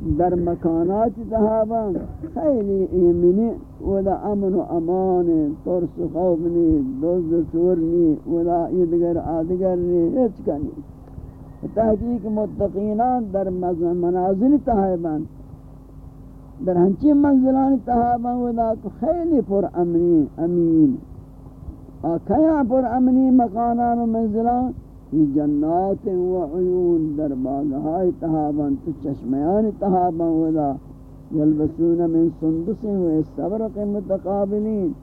در مکانات تہابان خیلی ایمنی ودا امن و امان، ترس و خوف نی دوز سور نی ودا ایدگر آدگر نی ہیچ کنی تحقیق متقینان در منازل تہابان در ہنچی منزلان تہابان ودا خیلی پر امنی، امین. آکھیا پر امنی مکانان و منزلان؟ فی جنات و عیون در باغهای تهابان، تو چشمیان تهابان ودا یلبسون من سندس و استبرق متقابلین.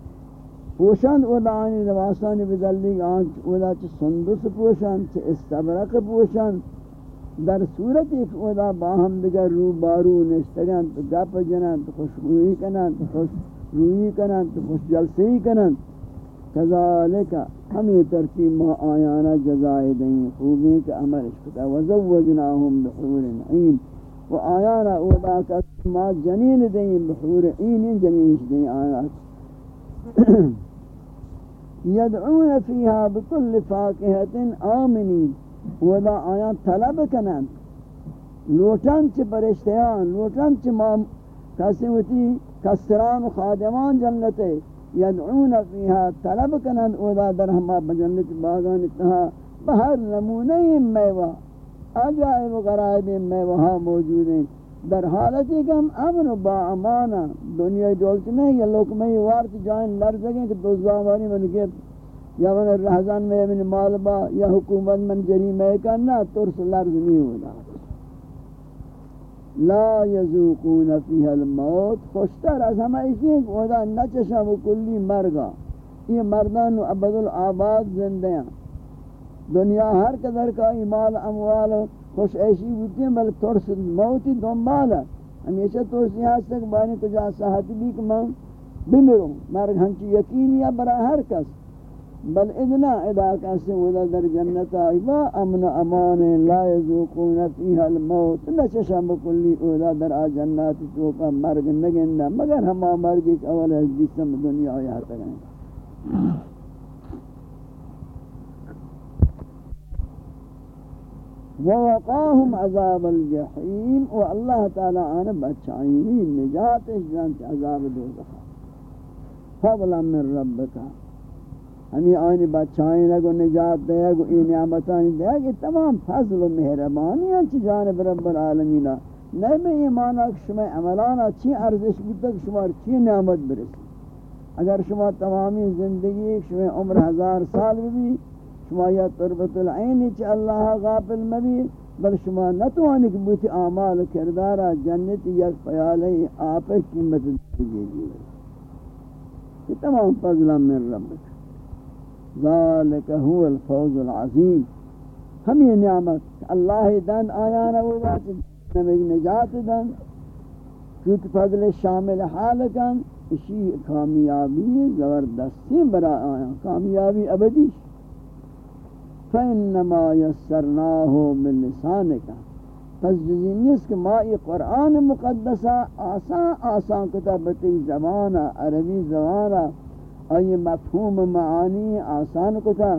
پوشند ودا آنی لباسانی بدلی، آنچ ودا چه سندس پوشند چه استبرق پوشند در صورت ایک ودا باہم دگر رو بارو نشتگن تو گپ جنن تو خوشگوئی کنن تو خوش روئی کنن تو خوش جلسی کنن کذالک ہمیں ترتیب ما آیانا جزائے دیں خوبیں کہ عمل اشکتا وزوجناہم بحور عین. و آیانا ما جنین دیں بحور عین جنین دیں آیات. یدعون فیہا بکل فاقہت آمنین. ودا آیات طلب کنن. لوٹن چھ پرشتیان لوٹن چھ ما کسی ہوتی کسران و خادمان جنتے یدعون فیها طلب کنند اودا در ہما بجنت باغان اتہا بہر نمونہ میوہ، عجائب و غرائب میوہ موجود ہیں۔ در حالتی کہ ہم امن و با امانا دنیا دولت نہیں یا لوگ میں وارت جائیں لرزگیں کہ دوزہ ہماری من کے یا من رہزان میں من مالبا یا حکومت من جریمہ کرنا ترس لرز نہیں ہونا۔ لا یذوقون فیها الموت. خوشتر از همه ایشی خدا نچشم و کلی مرگا یہ مردان و عبد العباد زندے ہیں دنیا ہر قدر کا مال، اموال خوش عیشی ہوتی ہیں بل ترس موتی دنبال ہے ہمیشہ ترسی ہاتھ تک بانی تجا صحت بھی کہ میں بمروں مرگ ہنچی یقین یا برا ہر کس. بل ادنا ادا کسی ودا در جنت آئیبا امن امان لا یزوقون فیها الموت. نششم بکلی اودا در آ جنات توکا مرگ نگندہ مگر ہما مرگ ایک اول ہے جسم دنیا آئی حتا ووقاهم عذاب الجحیم و اللہ تعالی آنے بچائینی نجات جانت عذاب دوزخ فضلا من ربکا. ہمیں آئینی بچائیں لگو نجات دے گو این نعمتانی دے گو تمام فضل و مہربانی ہیں چی جانب رب العالمین۔ نہیں میں ایمانا کہ شما عملانا چی ارزش بودتا کہ شما چی نعمت برسی۔ اگر شما تمامی زندگی شما عمر ہزار سال بھی شما یا تربت العینی چی اللہ غافل مبی بل شما نتوانی کہ بوتی اعمال کردارا جنت یک پیالی آپ قیمت دے گی جی۔ یہ تمام فضلہ من رب۔ ذالک هو الفوز العظیم ہمیں نعمت اللہ دن آیا نبودا نمج نجات دن. چوت فضل شامل حال کن. اسی کامیابی زبردستی برا آیا. کامیابی ابدی. فَإِنَّمَا يَسَّرْنَاهُ بِاللِّسَانِكَ پس جزی نیست کہ ما ای قرآن مقدسہ آسان آسان کتابتی زبانا عربی زبانا آئیے مفہوم معانی آسان کتا،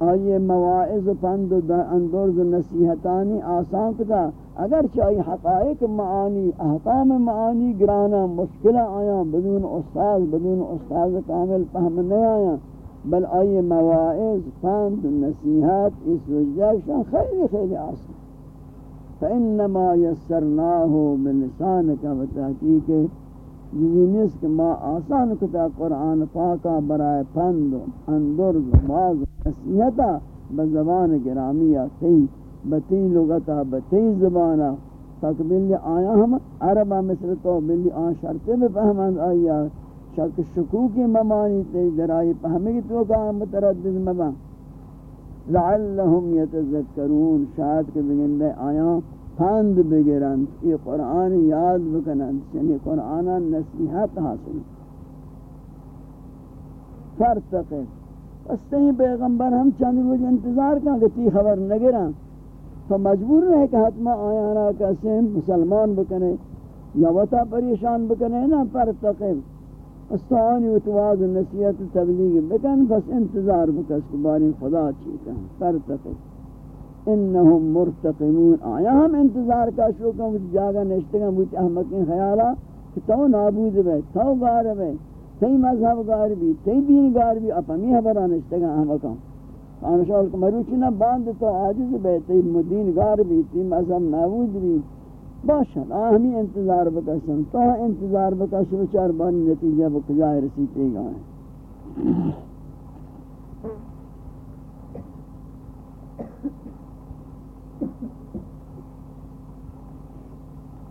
آئیے مواعظ پند و اندرز نصیحتانی آسان کتا۔ اگرچہ آئی حقائق معانی، احکام معانی گرانا مشکل آیا، بدون استاذ بدون استاذ کامل فهم نہیں آیا، بل آئی مواعظ، پند، نصیحت، اس وجہ خیلی خیلی آسان۔ فإنما يسرناه بلسانك بتحقیق جزی نیست کہ ما آسان کتا قرآن پاکا برائے پند اندر باز نصیحتا بزبان گرامیہ، تی بتی لغتا بتی زبانا. تاکہ بلی آیا ہم عربہ مثل تو بلی آن شرطے میں فہمند آیا. شک شکوکی ممانی تی درائی پہمی تو کا متردد مبا. لعلہم یتذکرون، شاید کہ بگندے آیا. پند بگرند یہ قرآن یاد بکنند یعنی قرآن نصیحت حاصل. فرتقب پس تہیں پیغمبر ہم چند روز انتظار کہاں کہ تی خبر نگران تو مجبور رہے کہ حتما آیانا کسے مسلمان بکنے یا وطا پریشان بکنے نا فرتقب پس تو آنی اتواز نصیحت تبلیغ بکن بس انتظار بکس کباری خدا چیتا فرتقب انہم مرتقمون. آیا ہم انتظار کا شوکا مجھ جاگا نشتگا مجھ احمقین خیالا، کہ تو نابود بے تو گار بے تی مذہب گار بھی تی دین گار بھی، اپا می حبرا نشتگا احمقان آنشاء اللہ مروچی نہ باند تو عاجز بے تی مدین گار بھی تی مذہب نابود بھی. باشد آہمی انتظار بکشن، تو ہاں انتظار بکشن، چار بانی نتیجہ بکجائے رسیتے گا ہے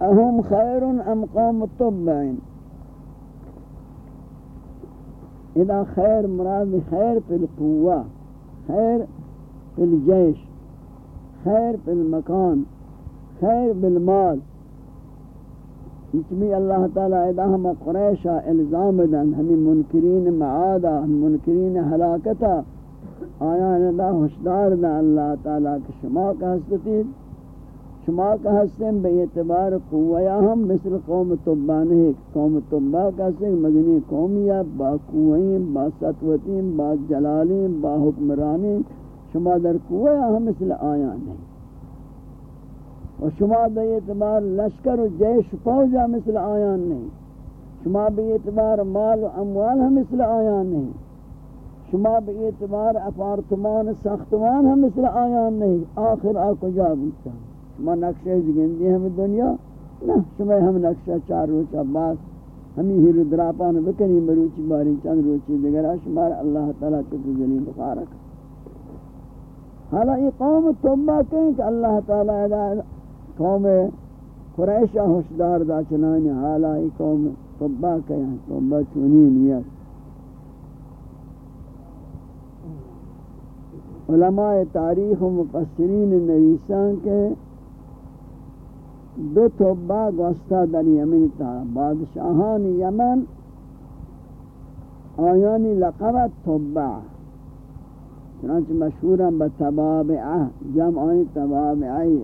اہم خیر أم قوم الطبعین إذا خیر مراد خیر پی القوة خیر پی الجیش خیر پی المکان خیر بالمال بھی اللہ تعالی إذا ہم قریشہ الزام دن ہمیں منکرین معادہ منکرین حلاکتا آیا ندا حشدار دا اللہ تعالی کہ شما کا حسدتید شما کا حسن بے اعتبار قویا ہم مثل قوم طبا نہیں۔ قوم طبا کا حسن مدنی قومیہ با قوئیں با سطوتیں با جلالیں با حکمرانی شما در قویا ہم مثل آیا نہیں۔ و شما بے اعتبار لشکر و جیش فوجا مثل آیا نہیں۔ شما بے اعتبار مال و اموال ہم مثل آیا نہیں۔ شما بے اعتبار اپارتمان ساختمان ہم مثل آیا نہیں آخر آکو جا بودتا؟ شما نقشہ زگندی ہم دنیا؟ نہ شما ہم نقشہ چار روچہ بعد ہمیں ہی ردراپان بکنی مروچی باری چند روچی دیگر. شمار اللہ تعالیٰ چکر زلیم بخارک حالا یہ قوم توبہ کہیں کہ اللہ تعالیٰ قوم قریشہ حسدار دا چنانی حالا یہ قوم توبہ کہیں توبہ چونی نیت علماء تاریخ و مفسرین نویسان کے دو توبہ گوستا در یمن تا بادشاہان یمن آیانی لقب توبہ چنانچہ مشہورا بتبابعہ جمع آنی تبابعی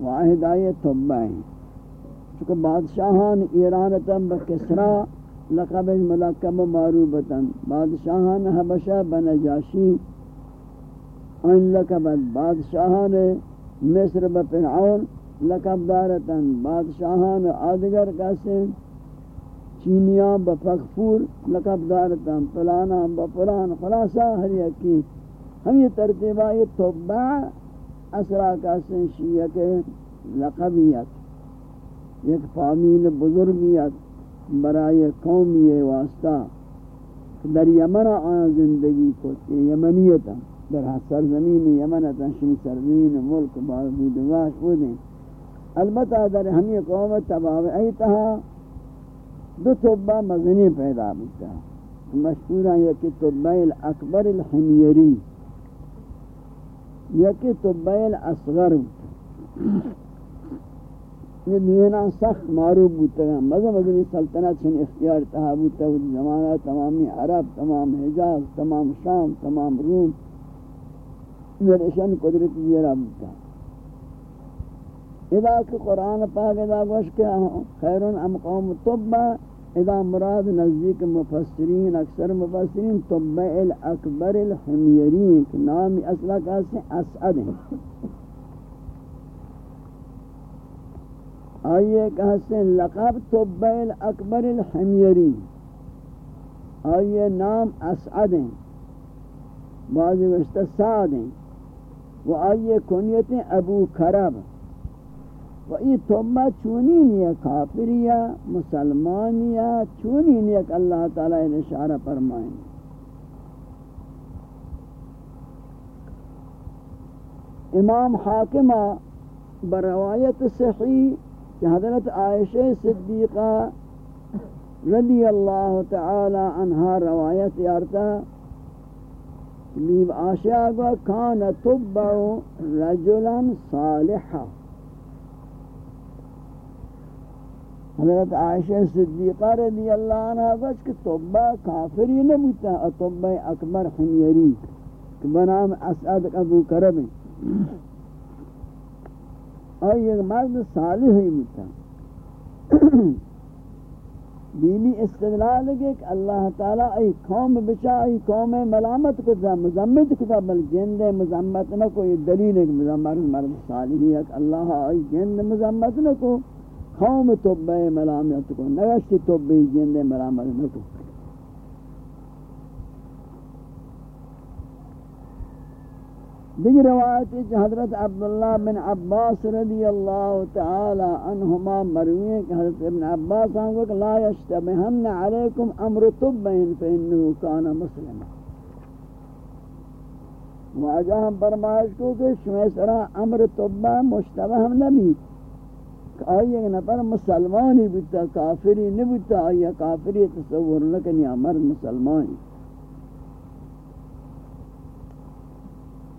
واحد آئی توبہ ہیں چونکہ بادشاہان ایرانتا بکسرا لقب ملکب معروبتا بادشاہان حبشہ بنجاشی ان لقبت بادشاہان مصر بفرعون لقب دارتن بادشاہان آدگر کسے چینیاں بفقفور لقب دارتن پلانا بفلان خلاصہ ہر یکی. ہم یہ ترتیبہ یہ توبہ، اسرا کسے شیعہ کے لقبیت. ایک فامیل بزرگیت برای قومی واسطہ. در یمن آن زندگی کو یمنیتا در سرزمین یمنتا شمی سرزمین ملک بود واش بودیں البتہ در ہمی قوم تباہ ایتہا دو طبہ مزنی پیدا بکتا مشہورہ یکی طبہ الاکبر الحمیری، یکی طبہ الاصغر یہ دینا سخت معروف بودتا ہے مذہب مدنی سلطنت چھن اختیار تہا بودتا ہے زمانہ تمامی عرب، تمام حجاز، تمام شام، تمام روم یہ قدرت یہ بودتا ہے اذا کہ قرآن پاک اذا گوش کہ خیرون ام قوم طبع اذا مراد نزدیک مفسرین، اکثر مفسرین طبع الاکبر الحمیرین کہ نام اصلہ کہتے ہیں اسعد ہیں. آئیے کہتے ہیں لقب طبع الاکبر الحمیرین. آئیے نام اسعد ہیں. بعضی وشتہ سعد ہیں. و آئیے کنیت ابو کرب. و ای توبہ چونی نیا کافریا مسلمانیا چونی نیا کہ اللہ تعالی نے اشارہ فرمائیں امام حاکمہ بروایت صحیح کہ حضرت عائشہ صدیقہ رضی اللہ تعالی عنہ روایت یارتا لیب آشیاء کو کان تبع رجلا صالحا۔ حضرت عائشہ صدیقہ رضی اللہ عنہ بچ کہ توبہ کافری نہ بوتا اکبر حمیری کہ بنام اسعد ابو کرب۔ اور یہ مرد صالح ہی بوتا بیمی استدلال گے کہ اللہ تعالیٰ ای قوم بچا، ای قوم ملامت کو دا مزمت کو بل جند مزمت نہ کوئی دلیل ہے مذمت مزمت، مرد صالحی ہے اللہ ای جند مزمت نہ کو قوم توبہ ملامت کو، نگشت توبہ جند ملامت نہ کو دیگر روایت ہے حضرت عبداللہ بن عباس رضی اللہ تعالی عنہما مروی ہے کہ حضرت ابن عباس آنگو کہ لا یشتبہن علیکم أمر طبین فإنہو کانا مسلم واجہ ہم برمائش کو کہ شمی سرا أمر طبہ مشتبہ ہم نبی۔ کہ آئی ایک نفر مسلمانی بودتا کافری نبودتا آئی کافری تصور لکنی أمر مسلمانی۔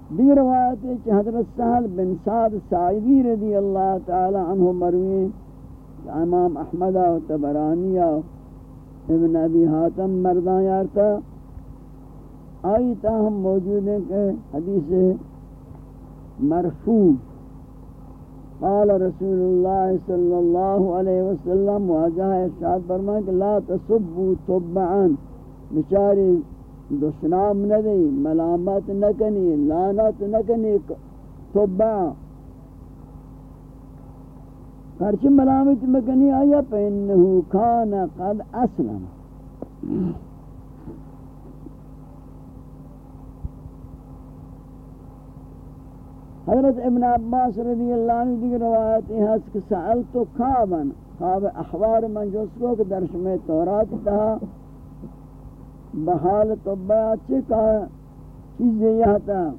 دیگر روایت ہے کہ حضرت سہل بن سعد سعیدی رضی اللہ تعالی عنہ مروی امام احمد و تبرانی ابن ابی حاتم مردان یارتا آئی تاہم موجود ہیں کہ حدیث مرفوع قال رسول اللہ صلی اللہ علیہ وسلم واجہ ارشاد فرمائے کہ لا تصبوا طبعان بچاری دشنام نہ دی ملامت نہ کنی لعنت نہ کنی توبہ. ہرچ ملامت مکنی آیا پینہو کان قد اسلم. حضرت ابن عباس رضی اللہ عنہ دیگر روایت ہے کہ سألتو کعبن خواب احوار من جس کو کہ درش میں تورات تھا بحال طبع چکا چیز یہ تھا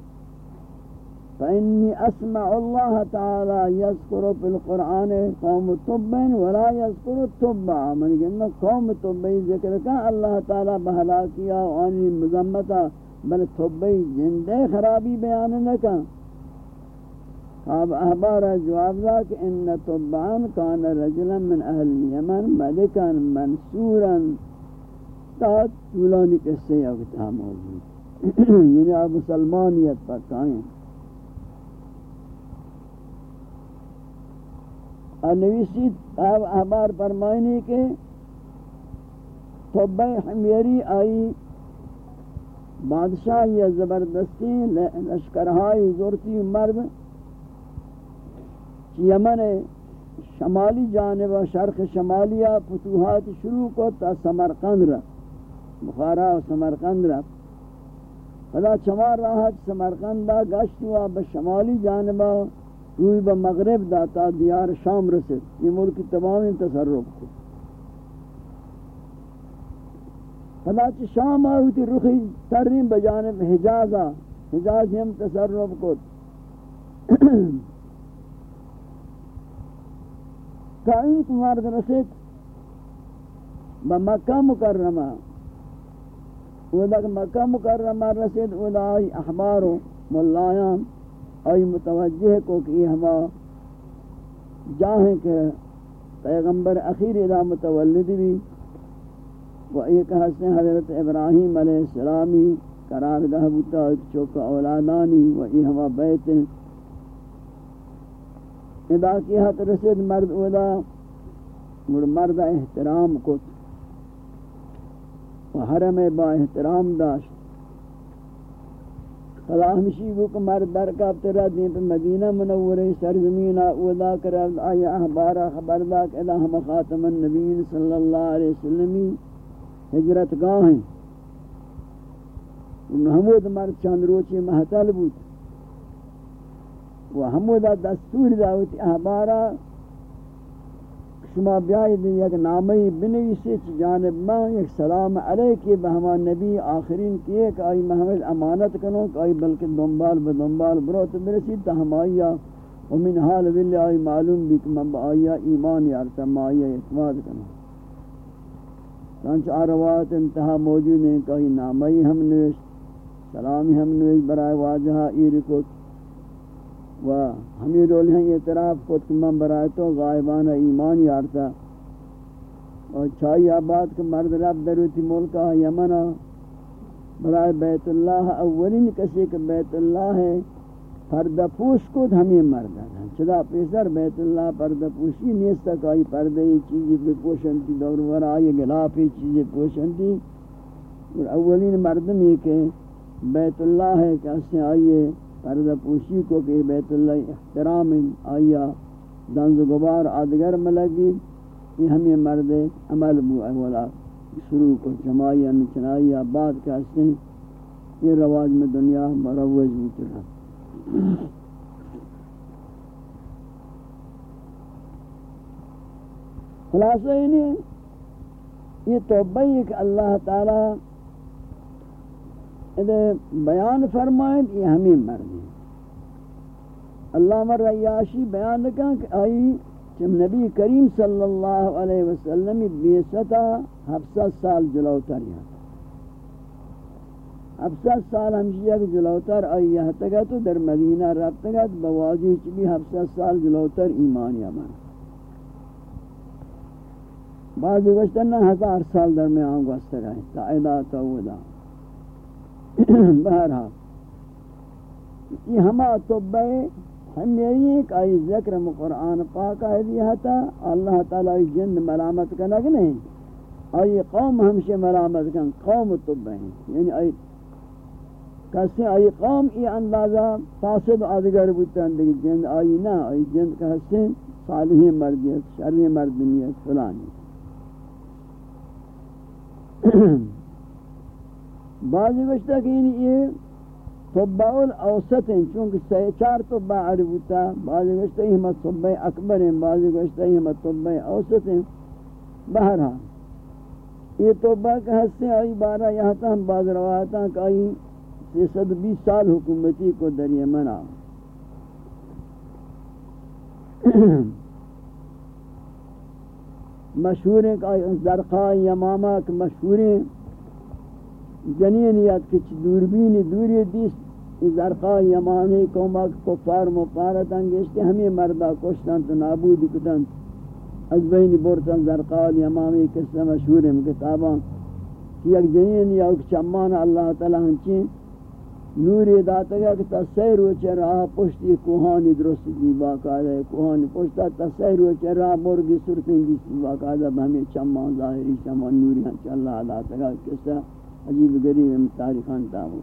فإني أسمع الله تعالى يذكر في القرآن قوم طبع ولا يذكر الطبع من قلنا قوم طبع ذکر کا اللہ تعالی بہلا کیا وانی مذمتا بل طبع جندے خرابی بیان نکا اب احبار جواب دا کہ ان طبعان کان رجلا من اہل اليمن ملکا منصورا۔ تا طولانی قصے یا کتا موجود یعنی آپ مسلمانیت پر کائیں اور نویسی آپ احبار فرمائنی کے طبع حمیری آئی بادشاہ یا زبردستی، لشکرہائی زورتی مرد یمن شمالی جانب و شرق شمالیہ فتوحات شروع کو تا سمرقند رہا بخارا و سمرقند رفت. فلا چمار راحت سمرقند دا گشت ہوا بشمالی جانبا روی با مغرب دا تا دیار شام رسد یہ ملک تمام تصرف کو فلا چ شام آئی رخی ترین بجانب حجازا. حجاز ہم تصرف کو کائن کمار رسد بمکہ مکرمہ. اودا کہ مکہ مکرمہ رسید اودا آئی احبار و ملایان آئی متوجہ کو کہ ہما جاہیں کہ پیغمبر اخیر ادا متولد بھی، و ایک حسن حضرت ابراہیم علیہ السلامی قرارگاہ بوتا ایک چوکا اولادانی، و ای ہما بیت ادا کی حد رسید مرد اودا مرد احترام کو و حرم با احترام داشت. خدا ہمشی کو کہ مرد برکاب ترہ دین پر مدینہ منورہ سرزمین اولا کرد آئی احبارا خبردہ کہ الہ ہم خاتم النبین صلی اللہ علیہ وسلم ہجرت گاہ ہیں. حمود مرد چند روچی محتل بود. و حمود دستور داوتی احبارا شما بیاید یک نامی بنویسی چی جانب ما یک سلام علیکی بہما نبی آخرین کیے کہ آئی محمد امانت کنو کہ آئی بلکہ دنبال به بدنبال بروت برسید تا ہم آئیا ومن حال ولی آئی معلوم بھی کہ من با آئیا ایمان یارتا ما آئیا اعتماد کنو چانچہ آروات انتہا موجود ہیں کہ آئی نامی ہم نویس سلامی ہم نویس برائے واجہا ایرکوت و ہمیں رول ہیں اعتراف کو تمام برائے تو غائبانہ ایمان یارتا اور چھائی آباد کے مرد رب دروتی ملکہ یمنہ۔ برائے بیت اللہ اولین کسی کہ بیت اللہ ہے، پردہ پوش کو ہمیں مرد ہے چدا پیسر بیت اللہ پردہ پوشی نیست تک آئی پردہ یہ چیزی پہ پوشنتی دور ورا آئی گلافی چیزی پوشنتی اور اولین مردم یہ کہ بیت اللہ ہے کہ اس نے آئیے پردہ پوشی کو کہ بیت اللہ احترام آئیا دنز گبار آدگر ملگی، یہ ہمیں مرد عمل بو اولا شروع کو جماعی چنائی بعد کہ اس یہ رواج میں دنیا مروج ہوتی رہا خلاصہ یہ توبہ کہ اللہ تعالی ادھے بیان فرمائیں یہ ہمیں مرد ہیں۔ اللہ مر ریاشی بیان کہ آئی جب نبی کریم صلی اللہ علیہ وسلم بیستا ہفتہ سال جلوتر یہاں ہفتہ سال ہمشیہ کے جلوتر آئی یہاں تگا تو در مدینہ رب تگا بواجی چبی ہفتہ سال جلوتر ایمان یا من بعض گوشتن ہزار سال در میں آن گوشت رہے تا ادا تا ودا بہرحال، یہ ہما توبہ ہم یہی ایک آئی ذکر قرآن پاک آئی دیا تھا اللہ تعالی جند ملامت کا نگ نہیں؟ آئی قوم ہمشہ ملامت کن، قوم توبہ ہیں۔ یعنی آئی کسی آئی قوم ای اندازہ فاسد آدگر بودتا اندگی جند آئی نا، آئی جند کا حسن صالحی مردیت، شرعی مردمیت فلانی۔ بعضی گوشتا کہ یہ طبع الاوسط ہیں چونکہ سہ چار طبع عربوتا بعضی گوشتا یہ ہمت طبع اکبر ہیں بعضی گوشتا یہ ہمت طبع اوسط ہیں بہرحال یہ طبع کا حصے آئی بارہ یہاں تا ہم بعض روایتاں کہ آئی سیصد بیس سال حکومتی کو در یمن آ مشہور ہیں کہ زرقاء یمامہ کہ مشہور ہیں جنین یاد کچھ دوربین دوری دیس زرقاء یمامی قومہ کفار مقارت انگیشتے ہمیں مردہ کشتن تو نابود کتن. از بین برتن زرقاء یمامی قصہ مشہور ہیں کتاباں. کہ یک جنین یا ایک چمان اللہ تعالیٰ ہنچیں نوری داتا گیا کہ تسیر وچے راہ پشتی کوہانی درست دی باقاعدہ. کوہانی پشتا تسیر وچے راہ مرگی سرکن دی باقاعدہ بہمی چمان ظاہری چمان نوری ہنچ اللہ داتا گیا کسا عجیب گریب میں تاریخان تاہو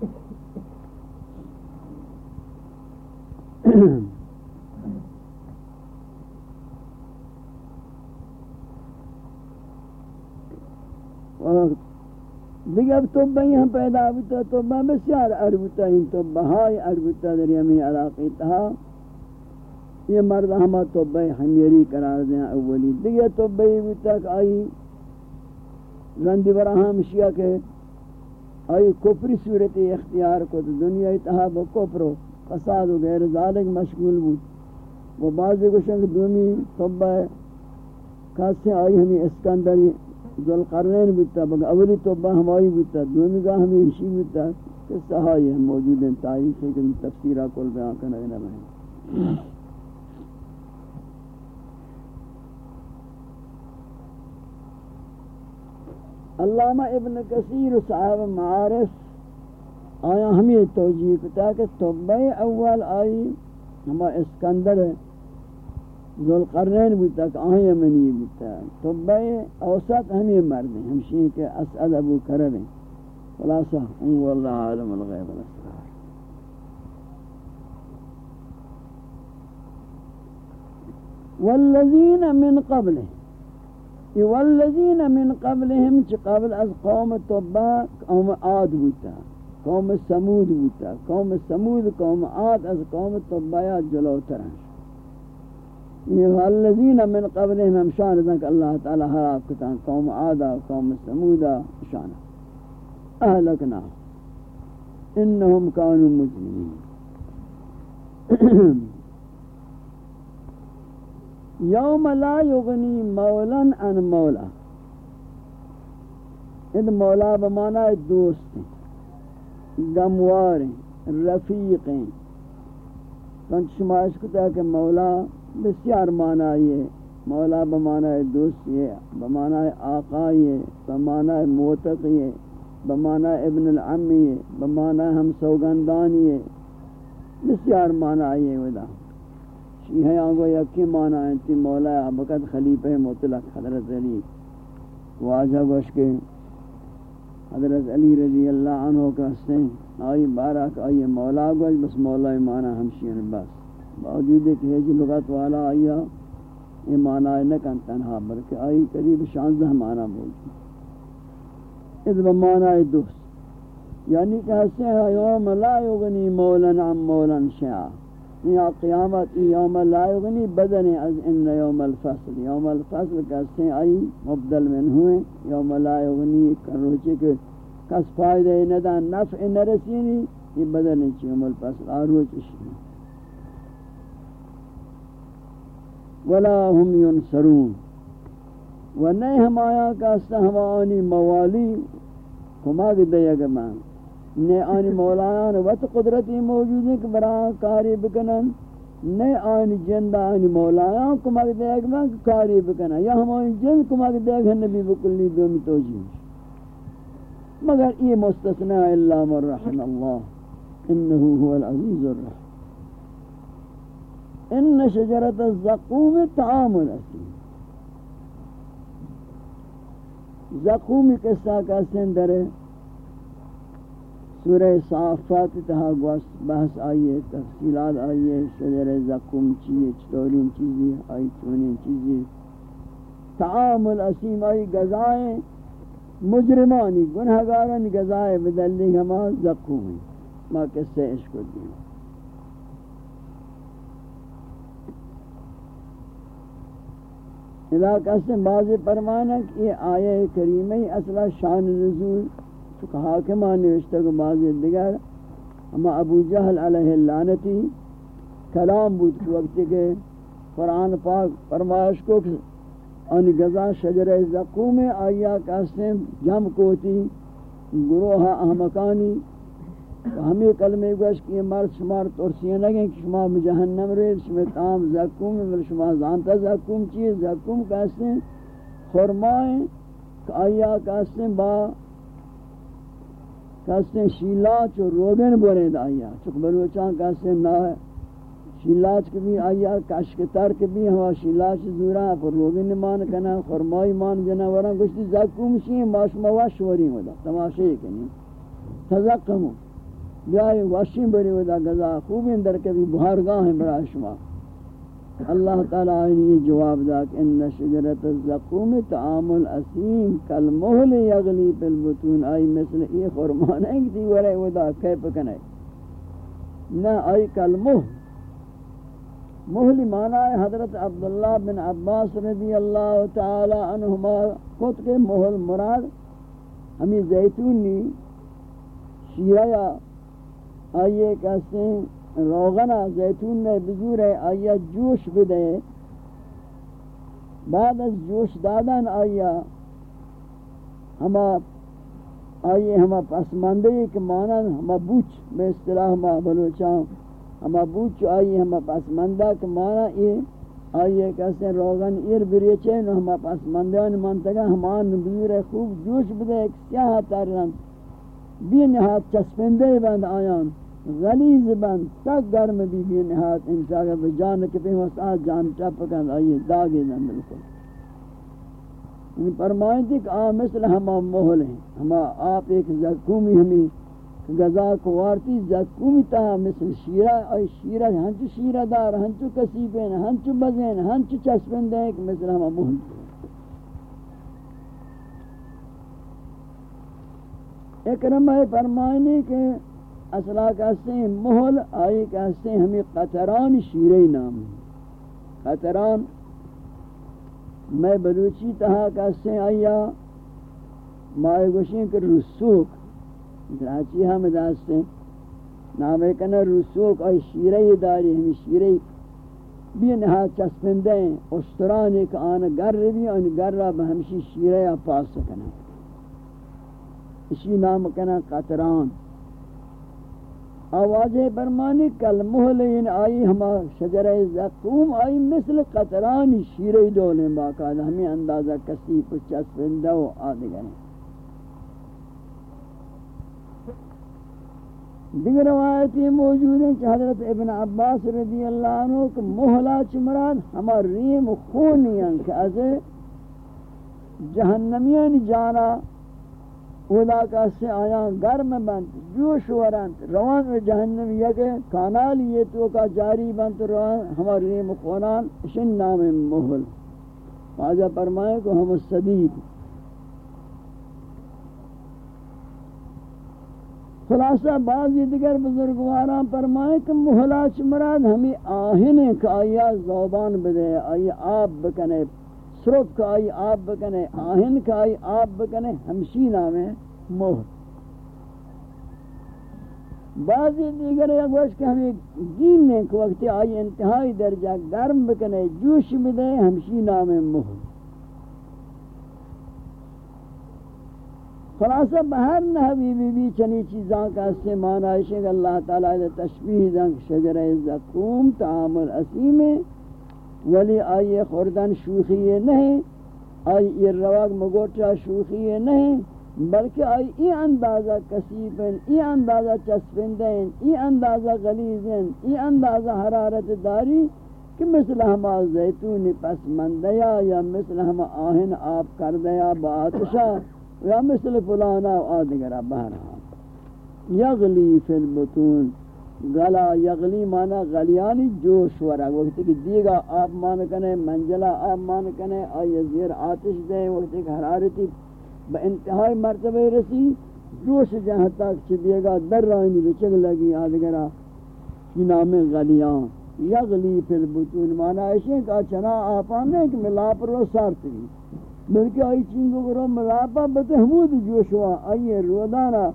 وقت دیگه اب توبه یہاں پیدا ہوتا توبہ بسیار اربتا ہیں توبہ ہائی اربتا در یمی علاقی تہا یہ مرد ہما توبہ حمیری قرار دیں اولی۔ دیگه توبہ یہ ہوتا کہ آئی رندی براہم شیعہ کے آئی کفری صورت اختیار کو تو دنیا تہا با کفر فساد و غیر ذالک مشغول بود. وہ بعضی کو شنگ دومی توبہ کاسے آئی ہمیں اسکندری ذل قرنین بودتا بگا اولی توبہ ہمائی بودتا دومی گاہ ہمیں ہشی بودتا کس سہائی ہیں موجود ہیں تاریخ ہے کہ تفسیرہ کل بیان کرنا گنا علامہ ابن کثیر صاحب معارف آیا ہمیں توجیہ کتا کہ توبہ اول آئی ہما اسکندر ہے ذل قرنین بودتا کہ آہیں منی بودتا طبع اوسط ہمیں مرد ہیں کہ اسعد ابو کرب ہیں خلاصہ ہم واللہ عالم الغیب الاسرار والذین من قبل یہ والذین من قبلهم چی قبل از قوم طبع قوم عاد بودتا قوم سمود بودتا قوم سمود قوم عاد از قوم طبعیات جلوتر ہیں یہ الذین من قبلهم ہم شان ذنک اللہ تعالی ہلاک کتان قوم عاد قوم ثمود شان. اهلکنا انهم كانوا مجرمین. یوم لا یغنی مولا عن مولا. ان مولا بمانا دوست گموار رفیق ہیں شماش کتا کہ مولا بسیار معنی ہے مولا بمانا دوست یہ بمانا آقا یہ بمانا موتق یہ بمانا ابن العم یہ بمانا ہم سوگندان یہ بسیار معنی یہ ودا. چی ہے آنگو یکی مانا ہے تی مولا عبقت خلیفہ مطلق حضرت علی واجہ گوش کے حضرت علی رضی اللہ عنہ کا حسن آئی بارک آئی مولا گوش بس مولا مانا ہمشین بس باوجود ہے کہ یہ لغت والا آئی ہے، یہ مانا نہ کن تنہا، بلکہ آئی قریب شانزہ مانا بولتی اذ مانا دوست۔ یعنی کہ حسن ہے یوم لا یغنی مولا عن مولا شیعہ۔ یا قیامت یوم لا یغنی بدن از ان یوم الفصل. یوم الفصل کہتے ہیں آئی مبدل من ہوئے یوم لا یغنی کرو چکے کس فائدہ ندا نفع نرسینی یہ بدن چی یوم الفصل؟ آرو چشی ولا هم ينصرون ونہیں ہم آیا کہتے ہیں ہم آنی موالی کماغ دیگمان نے آن مولایان وقت قدرتی موجود ہیں کہ براہ کاری بکنن نے آن جندہ آن مولایان کمک دیکھ میں کاری بکنن۔ یا ہم آن جند کمک دیکھ نبی بکلی دومی توجیہ۔ مگر یہ مستثناء اللہ من رحم اللہ۔ انہو هو العزیز الرحم ان شجرت الزقوم تعامل اسیم زقومی قصہ کا سندر ہے۔ سورہ صافات تہا گوست بحث آئیے، تفصیلات آئیے، شجر زکم چیئے چطورین چیزی، آئی چونین چیزی۔ تعام الاسیم، آئی گزائیں مجرمانی گناہ گارن گزائیں بدلنی ہما زکم ہیں۔ ما قصے عشق دیں علاقہ سے بعض پرمانک یہ آیہ کریمہ اصلہ شان نزول فقہا کے ماں نوشتہ کو بازی دیگر اما ابو جہل علیہ اللانتی کلام بود کو وقت کے قرآن پاک فرمائش کو ان گزا شجر زقوم آیا کاسم جم کوتی گروہ احمقانی ہمیں کلمے گوش کہ مرد شمار ترسیے لگیں کہ شما جہنم رہے شما تام زکوم بل شما زانتا زکوم چیز زکوم کاسم خورمائیں کہ آیا کاسم با کسے شیلات چو روگن بولے دا آیا چک بلوچان کسے نا شیلات کے بھی آیا کشک تر کے بھی ہوا شیلات چو زورا پر روگن مان کنا خرمائی مان جنا ورا گشتی زکو مشین باش وش وری ودا، تماشے کنی تزکمو جائے واشین بری ودا، گزا خوب اندر کے بھی بہارگاہ ہیں برا شما۔ اللہ تعالی نے جواب دیا کہ ان شجرۃ الزقوم طعام الاسیم کالمہل یغلی بالبطون البطون۔ آئی مثل یہ فرمان ہے کہ دیوارے ودا کیف کنے؟ نہ آئی کالمہ مہل۔ مانا ہے حضرت عبداللہ بن عباس رضی اللہ تعالی عنہما۔ خود کے مہل مراد ہمیں زیتون نی شیعہ آئیے کہتے ہیں روغنا زیتون نے بزور ہے آیا جوش بدے۔ بعد از جوش دادن آیا، ہما آئیے، ہما پسماندگی کے مانن، ہما بوچ بے اصطلاح ہما بلوچاں ہما بوچ آئیے، ہما پسماندہ کے مانا یہ آئیے کیسے روغن ایر بریچے نو ہما پسماندگان منتگا ہمان نبیر خوب جوش بدے، ایک سیاہ تارن بی نہاد چسپندے بند آیان۔ غلیظ بند تک گرم بھی بھی نہات انسان کا جان کے پہ وسا جان چپ کن آئی داغ نہ بالکل۔ ان فرمائیں تھی کہ آ مثل ہم محل ہیں ہم آپ ایک زکومی ہمیں غذا کو وارتی، زکومی تا مثل شیرہ اے شیرہ، ہنچ شیرہ دار، ہنچ کسیبین، ہنچ بزین ہنچ چسبند ہیں کہ مثل ہم محل اکرمہ فرمائنے کہ اصلا کہتے ہیں محل آئی کہتے ہیں، ہمیں قطران شیرے نام قطران، میں بلوچی تہا کہتے ہیں آئیا مائے گوشیں کہ رسوک، دراچی ہم داستے ہیں۔ نام کنا رسوک آئی شیرے داری، ہمیں شیرے بھی نہا چسپندے ہیں۔ استران ایک آن گر بھی، آن گر را بہمشی شیرے پاس کنا اسی نام کنا قطران۔ آواز برمانی کل محلین آئی ہما شجر زقوم آئی مثل قطرانی شیرے دولیں باقاعدہ ہمیں اندازہ کسی پچھا سندہ و آدھگریں دیگر روایتیں موجود ہیں کہ حضرت ابن عباس رضی اللہ عنہ کہ محلہ چمران ہمار ریم خونیاں کہ از جہنمیان جانا اولا کا سے آیا گرم بند، جوش ورند، روان و جہنم یک کانال یہ تو کا جاری بند روان ہمار ریم خونان شن نام محل واجہ فرمائے کہ ہم السدید خلاصہ بعضی دیگر بزرگواران فرمائے کہ محلاچ مراد ہمیں آہنے کا آیا زوبان بدے آئی آب بکنے۔ سرپ کا آئی آب بکنے، آہن کا آئی آب بکنے، ہمشی نام ہے محل بعضی دیگر یک گوش کہ ہمیں گیلنے کے وقت آئی انتہائی درجہ گرم بکنے، جوش بدے، ہمشی نام ہے محل خلاصہ بہر نحوی بی بی چنی چیزاں کا اس سے معنی ہے کہ اللہ تعالیٰ تشبیح دن شجر زقوم تعامل اسیم ولی آئی خوردن شوخی نہیں، آئی یہ رواق مگوٹا شوخی نہیں، بلکہ آئی ای اندازہ کسیبن، ای اندازہ چسپندین ای اندازہ غلیظن ای اندازہ حرارت داری کہ مثل ہما زیتون پس مندیا یا مثل ہما آہن آپ کردیا با یا مثل فلانا و آدگرہ بہرہا یغلی فی البطون گلا یغلی مانا غلیانی جوش ورہ وقت کہ دیگا آپ مان کنے منجلہ آپ مان کنے، آئی زیر آتش دے وقت کہ حرارتی با انتہائی مرتبہ رسی، جوش جہاں تک چھ دیگا در رائنی رچگ لگی آدگرہ کی نام غلیان۔ یغلی فی البطون۔ مانا ایشیں کہ چنا آپانے کہ ملا پر وہ سارتی۔ بلکہ آئی چنگو گرو ملاپا بتحمود جوشوا آئی رودانا۔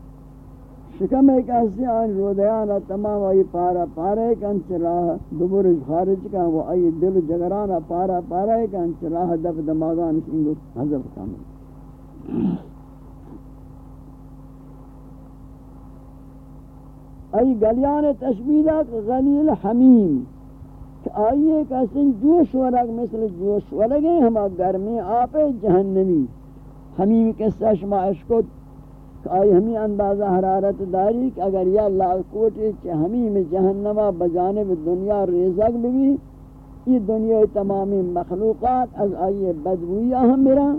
شکم ایک ایسی آئی رودیانا تمام آئی پارا پارا ایک انچ راہ دبر خارج کا وہ آئی دل جگرانا پارا پارا ایک انچ راہ دف دماغان چنگو حضب کامل ای گلیان تشبیدہ غلیل حمیم کہ آئیے کسن جوش ورگ مثل جوش ورگیں ہما گرمی آپ جہنمی حمیم قصہ شما اشکت کہ آئی ہمیں اندازہ حرارت داری کہ اگر یا اللہ کوٹی چھ حمیم جہنمہ بجانب دنیا ریزک بھی یہ دنیا تمامی مخلوقات از آئیے بدبوئی ہم میرا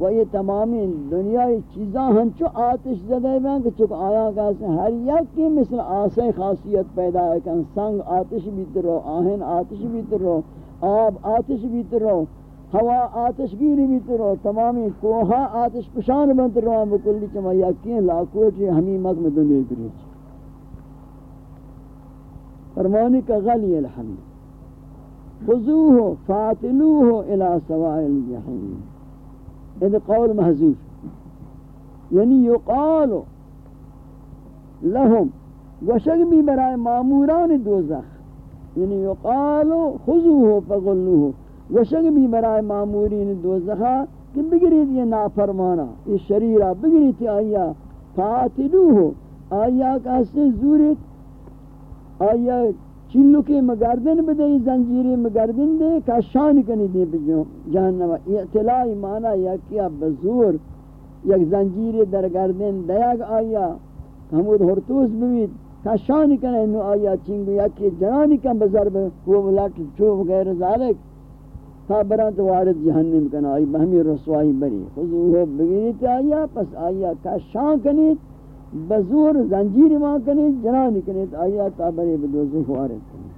و یہ تمامی دنیای چیزاں ہن چو آتش زدے ہیں کہ چک آیا کہتے ہر یک کی مثل آسے خاصیت پیدا ہے کہ سنگ آتش بیت رو، آہن آتش بیت رو، آب آتش بیت رو ہوا آتش گیری بیت رو تمامی کوہا آتش پشان بنت رو بکلی چما یکین لاکوٹی حمیمت میں دنیا بریچ فرمانی کا غلی الحمد۔ خضوه فاتلوه إلى سواء الجحیم۔ یہ قول محضوف۔ یعنی یقال لهم وشک بھی برائے معموران دوزخ۔ یعنی یقال خذوه فغلوه وشک بھی برائے معمورین دوزخ کہ بگرید یہ نافرمانا یہ شریرہ بگرید آیا فاتلوه آیا کہتے زورت آیا چلو کے مگردن بدے زنجیری مگردن دے کاشان کنی دے بجو جہنم اعتلاعی معنی یا کیا بزور یک زنجیری در گردن دیاگ آیا ہمود ہرتوس بوید کاشان کنی نو آیا چنگو یا کی جنانی کن بزرب وہ ملاک چوب غیر ذالک تا برات وارد جہنم کنا ای بہمی رسوائی بری حضور خضوہ تا آیا پس آیا کا شان کنیت بزور زنجیر ما کنیت جنان کنیت آیا تا بری بدوزہ وارد کنی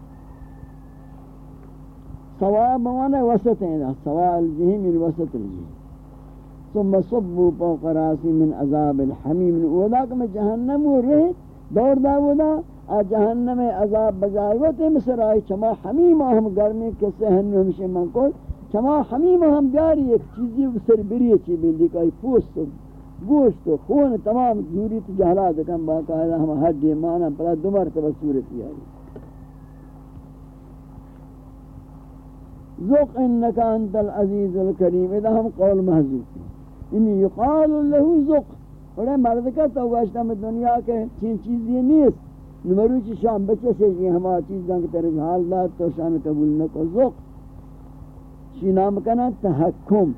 سواء بمعنى وسط هنا سواء الجهيم الوسط الجهيم ثم صبوا فوق رأسی من عذاب الحميم وذاك من جهنم وره دور دا ودا جہنم عذاب بجائیوت مصر چما حمیم ہم گرمی کسے ہنو ہمشے من کو چما حمیم ہم بیاری ایک چیزی سر بری چی بلی کئی، پوست گوشت و خون تمام دوری تو جہلات کم باقاعدہ ہم حد مانا پلا دو مرتبہ صورت آئی ذوق انکا انت العزیز الکریم، اذا ہم قول محضوب انہی یقال له ذوق۔ اور مرد کا تو گوشتا میں دنیا کے چین چیزی نیست۔ نمرو چی شام بچے سے یہ ہما چیزاں کی طرح حال داد تو شان قبول نکو ذوق۔ چی نام کنا؟ تحکم۔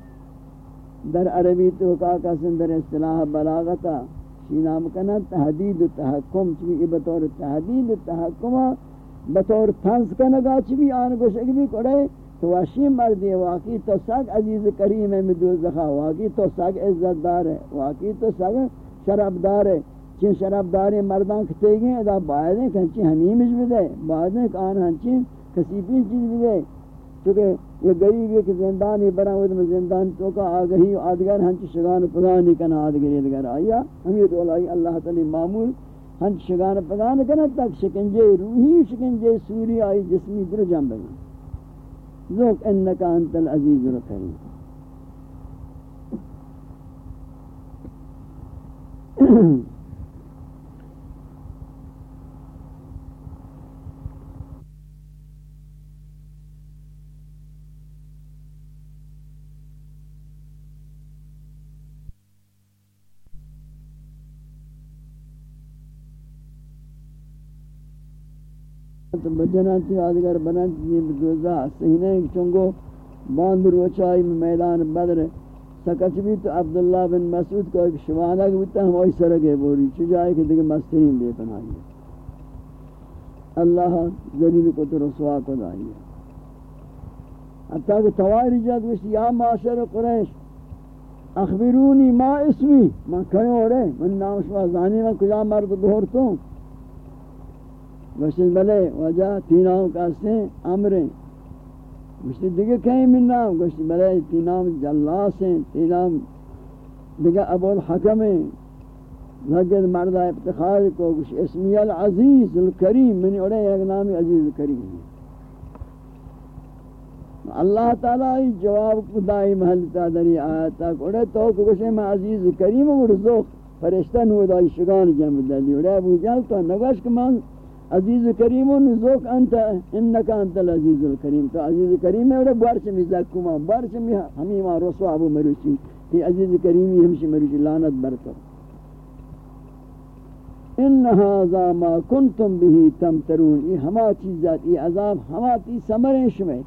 در عربی تو کا کسن در اصطلاح بلاغتا۔ شی نام کنا؟ تحدید و تحکم۔ چی چوی بطور تحدید و تحکم بطور تنس کنگا چوی آن گوشک بھی کڑے۔ تو واشی مردی واقعی تو سگ عزیز کریم ہے، میں دوزخا واقعی تو سگ عزت دار ہے، واقعی تو سگ شرب دار ہے۔ چین شرب داری مردان کتے گئے ادا باید ہیں کہ ہنچی حمیمش بھی دے باید ہیں کہ آن ہنچی کسی بھی چیز بھی دے چونکہ یہ غریب ہے کہ زندانی برا ہوئے تو زندان تو کا آگہی و آدگر ہنچ شگان پگانی کنا آدگری ادگر آیا۔ ہم یہ دولائی اللہ تعالی معمول ہنچ شگان پگان کنا تک شکنجے روحی شکنجے سوری آئی جسمی در جنب گئے ذوق انکا انت العزیز الکریم تو بجنانتی آدگر بنانتی بدوزا سہینے چونگو باند روچائی میدان بدر۔ سکچ بھی تو عبداللہ بن مسعود کو ایک شوانہ کی بتا ہم وہی سرگے بوری۔ چو جائے کہ دیکھ مسترین بے پناہی اللہ ذلیل کو تو رسوا کو دائی حتیٰ کہ تواری جات وشتی یا معاشر قریش، اخبرونی ما اسمی، من کہیں ہو رہے من نام شما زانی من کجا مرد دھورتوں گوشت بلے وجہ تیناؤں کاستے امریں گوشت دیگه کہیں من نام گوشت بلے تینام جلاس ہیں تینام دیگه ابو الحکم ہیں لگد مردہ افتخار کو گوشت اسمی العزیز الکریم منی اڑے ایک نامی عزیز کریم ہے اللہ تعالی جواب کو دائی محلتا دری آیتا اڑے تو گوشت میں عزیز کریم اور رزوق فرشتہ نو دائی شگان جمع دلی اڑے ابو جل تو نگوش کہ من عزیز کریم و نزوک انت انکا انت العزیز الکریم. تو عزیز کریم ہے بارش میں زکوما بارش میں ہمیں وہاں رسوا ابو مروچی. کہ عزیز کریمی ہمشی مروچی، لعنت برکو ان هذا ما کنتم به تمترون. یہ ہما چیزات یہ عذاب ہما تی سمریں شمیں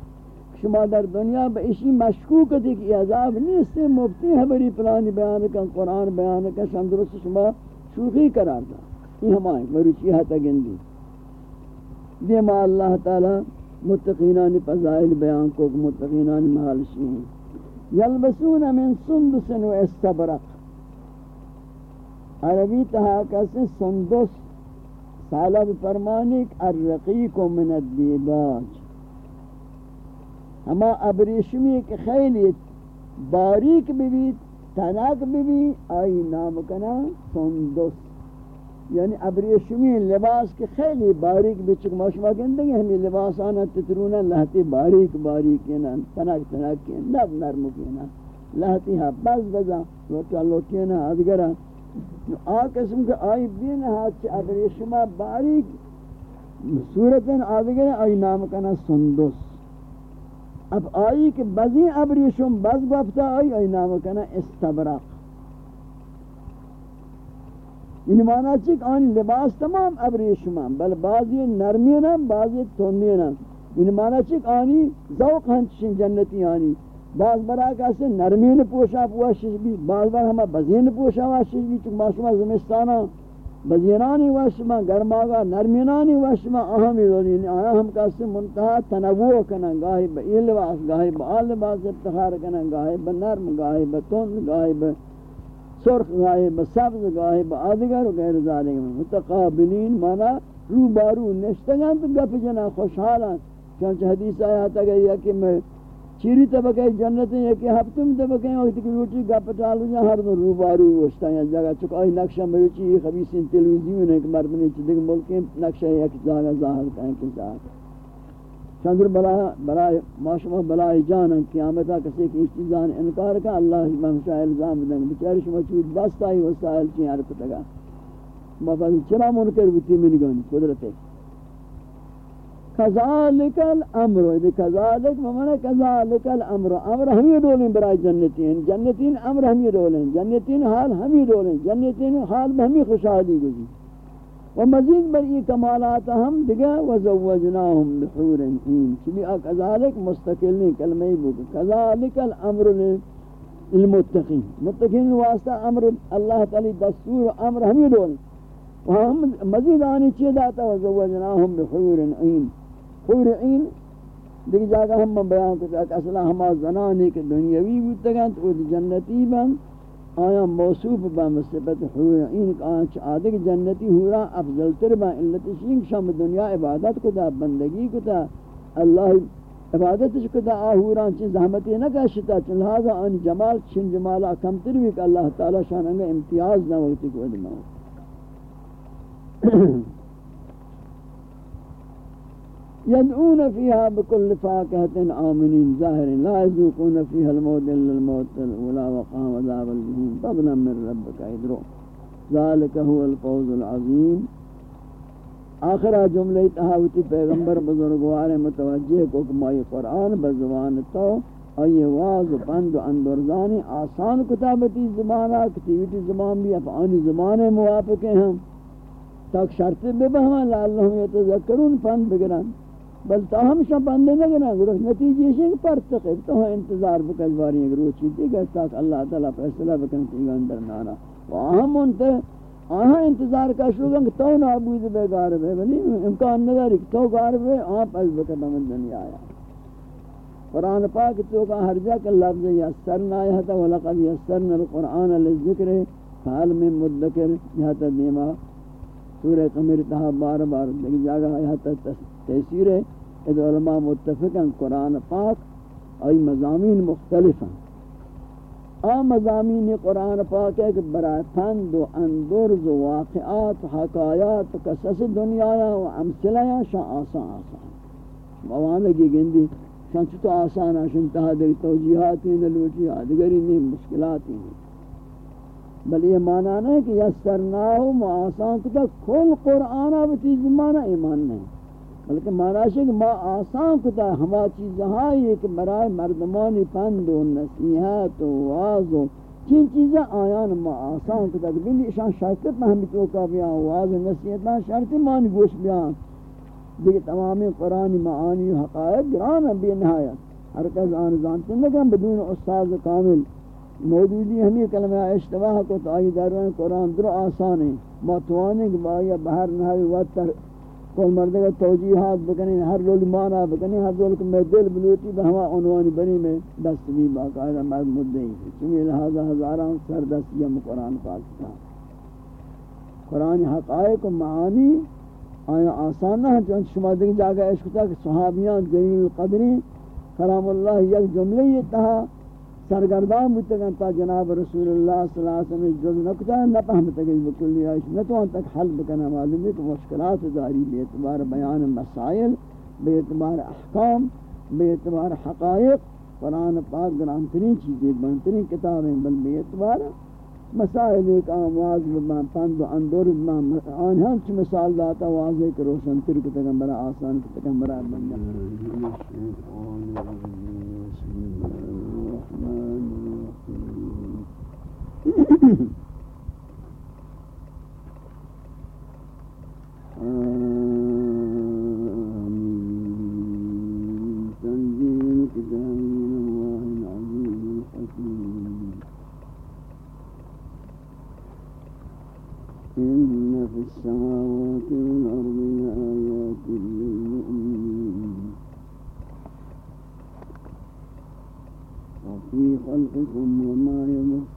شما در دنیا به اشی مشکوک تھی کہ یہ عذاب نیست، مبتی ہے بری پلانی بیان کا قرآن بیان کا شندرست شما شوخی قرار دا یہ ہمائیں مروچی ہے گندی. دیما اللہ تعالی متقینان فضائل بیان کو متقینان محال شیئن یلبسون من سندس و استبرق۔ عربی تہا کسی سندس سالب فرمانک الرقیق من الدیباج۔ ہما ابریشمی کہ خیلی باریک بھی تنک بھی آئی نام کنا سندس۔ یعنی ابریشمی لباس کے خیلی باریک بچک ماشما گندگی ہمیں لباس آنا تترونا لہتی باریک باریک کینا تنک تنک کینا نب نرم کینا لہتی ہاں بز بزا، لوٹا لوٹینا ادگرہ آ قسم کے آئی بین ہاتھ چھ ابریشما باریک صورتاً آدگرہ آئی نام کنا سندس. اب آئی کہ بزی ابریشم بز گفتا آئی آئی نام کنا استبرق این معنی چک آن لباس تمام ابری شما بل بعضی نرمی نا بعضی تندی نا این معنی چک آنی ذوق ہنچشن جنتی آنی. بعض برا کسی نرمی نے پوشا پوشش بھی بعض بار ہما بزین پوشا واشش بھی چک ماشما زمستانا بزینانی واشما گرماغا نرمینانی واشما اہمی دونی آیا ہم کسی منتحہ تنوع کنن گاہی با این لباس گاہی با آل لباس افتخار کنن گاہی با نرم گاہی با تند گاہی با سرخ غائب سبز غائب آدگر و غیر ذالک۔ متقابلین مانا رو بارو نشتگان تو گپ جنا خوشحالا چونچہ حدیث آیا تا گئی ہے کہ میں چیری طبقہ جنت ہے کہ ہفتم طبقہ وقت کی روٹی گپ ٹالو جا، ہر دن رو بارو وشتا ہے جگہ۔ چکا ای نقشہ مرچی خبیث تلویزیون ہے کہ مردمی چھ دیکھ، ملک نقشہ ہے کہ جگہ ظاہر کریں کہ ظاہر چندر بلا برای ما شما جان قیامتا کسی کی اس چیزان انکار کا، اللہ ہمشا الزام دیں بیچارے شما چود باستائی وسائل چی ہر کتگا ما فضل چرا منکر بیتی منگانی قدرت ہے۔ کذالک الامر، یہ کذالک ممنا کذالک الامر، امر ہم یہ دولیں برای جنتین جنتین امر ہم یہ دولیں جنتین حال ہم یہ دولیں جنتین حال ہم خوشحالی گزی و مزید بر یہ کمالات ہم دگا وزوجناہم بحور این چلی کذالک مستقل نہیں کلمہ بود. کذالک الامر المتقین متقین واسطہ امر اللہ تعالی دستور امر ہمیں دول وہم مزید آنی چیز داتا وزوجناہم بحور عین حور عین دیکھ جاگا ہم بیان کرتا کہ اصلا ہما زنانی کے دنیاوی بودتا گا تو جنتی بن آیا موصوف با مصفت حور این آیا چھ آدھے جنتی حورا افضل تر با علت شنگ شام دنیا عبادت کو دا بندگی کو دا اللہ عبادت شکتا آہوران چیز زحمتی نہ کشتا چن لہذا آن جمال چن جمالا کم تر بھی کہ اللہ تعالی شاننگا امتیاز نہ وقتی کو ادمہ يدعون فيها بكل فاكهة آمنين. ظاهر لا يذوقون فيها الموت إلا الموت ولا وقام عذاب الجحيم. فضلا من ربك يدرون ذلك هو الفوز العظيم. آخرہ جملہ تحاوتی پیغمبر بزرگوار متوجہ کو کمائی قرآن بزبان تو آئی واض پند و اندرزانی آسان کتابتی زمانہ کتیویتی زمان بھی افعانی زمان موافق ہیں. ہم تاک شرط ببہما لعلہم یتذکرون پند بگرن. بل تا ہم شاہ پندے نگرن گروہ نتیجی شنگ پر تقیب تو ہم انتظار بکجواری ہیں گروہ چیتی گا تاک اللہ تعالیٰ فیصلہ بکن تیگا اندر نانا۔ وہاں منتے آہاں انتظار کا شروع کہ تو نابود بے غارب ہے بلی امکان نداری کہ تو غارب ہے آہاں پس بکر بمن دنیا آیا۔ قرآن پاک تو کا ہر جا کہ لفظ یسرنا آیا تھا، وَلَقَدْ یسرنا القرآن لِلذِّكْرِ فَحَلْ مِن مُدَّكِرِ یہاں تا دیما سورہ قمر تہا بار بار دیکھ جاگا، یہاں تا تحصیر ہے ادھ علماء متفقا قرآن پاک ای مضامین مختلف ہیں مضامین قرآن پاک ہے کہ برای پند و اندرز و واقعات و حکایات و قصص دنیا و امثلہ شان آسان آسان۔ موانگی گندی، شان چھتو آسان شان تہا دیکھ توجیحاتی نلوچی آدگری نہیں، مشکلاتی ہیں۔ بل یہ معنی نہیں کہ یسرناہو معاسان کتا، کل قرآن آبتی زمانہ ایمان نہیں۔ بلکہ مہاراج کہ ما آسان کتا ہما چیزہاں ایک برائے مردمانی پند و نصیحت و واز و چین چیزیں آیان ما آسان کتا کہ بلی اشان شرکت میں ہمی توقع بیان واز و نصیحت شرط مانی گوش بیان دیکھ تمام قرآن معانی و حقائق گران بے نہایت۔ ہر کس آن زانتے نگم بدون استاذ کامل۔ موجودی ہمیں کلمہ اشتباہ کو تو آئی دروان قرآن در آسان ہے ما توانے کہ بایا بہر نہائی وقت کل مردے کا توجیحات بکنی ہر لول مانا بکنی ہر لول کو میں دل بلوٹی بہما عنوانی بنی میں دست بھی باقاعدہ مرد مدعی ہے لہذا ہزاران سر دست یم قرآن پاکستان قرآن حقائق و معانی آیا آسان نہ ہے شما دیکھ جاگہ عشق تک صحابیان جلیل القدری کرام اللہ یک جملے یہ تہا سرگردان بودتگن تا جناب رسول اللہ صلی اللہ علیہ وسلم جز نکتا ہے نہ پہمتا کہ بکلی آئیش نہ تو ان تک حل بکنا معلوم ہے کہ مشکلات داری بے اعتبار بیان مسائل بے اعتبار احکام بے اعتبار حقائق قرآن پاک گرانترین چیزیں بنترین کتابیں بل بے اعتبار مسائل ایک آمواز ببان پند و اندور ببان آن ہم چی مثال داتا واضح کہ روشن تر کتگن برا آسان کتگن برا بندہ وفي خلقكم وما يمس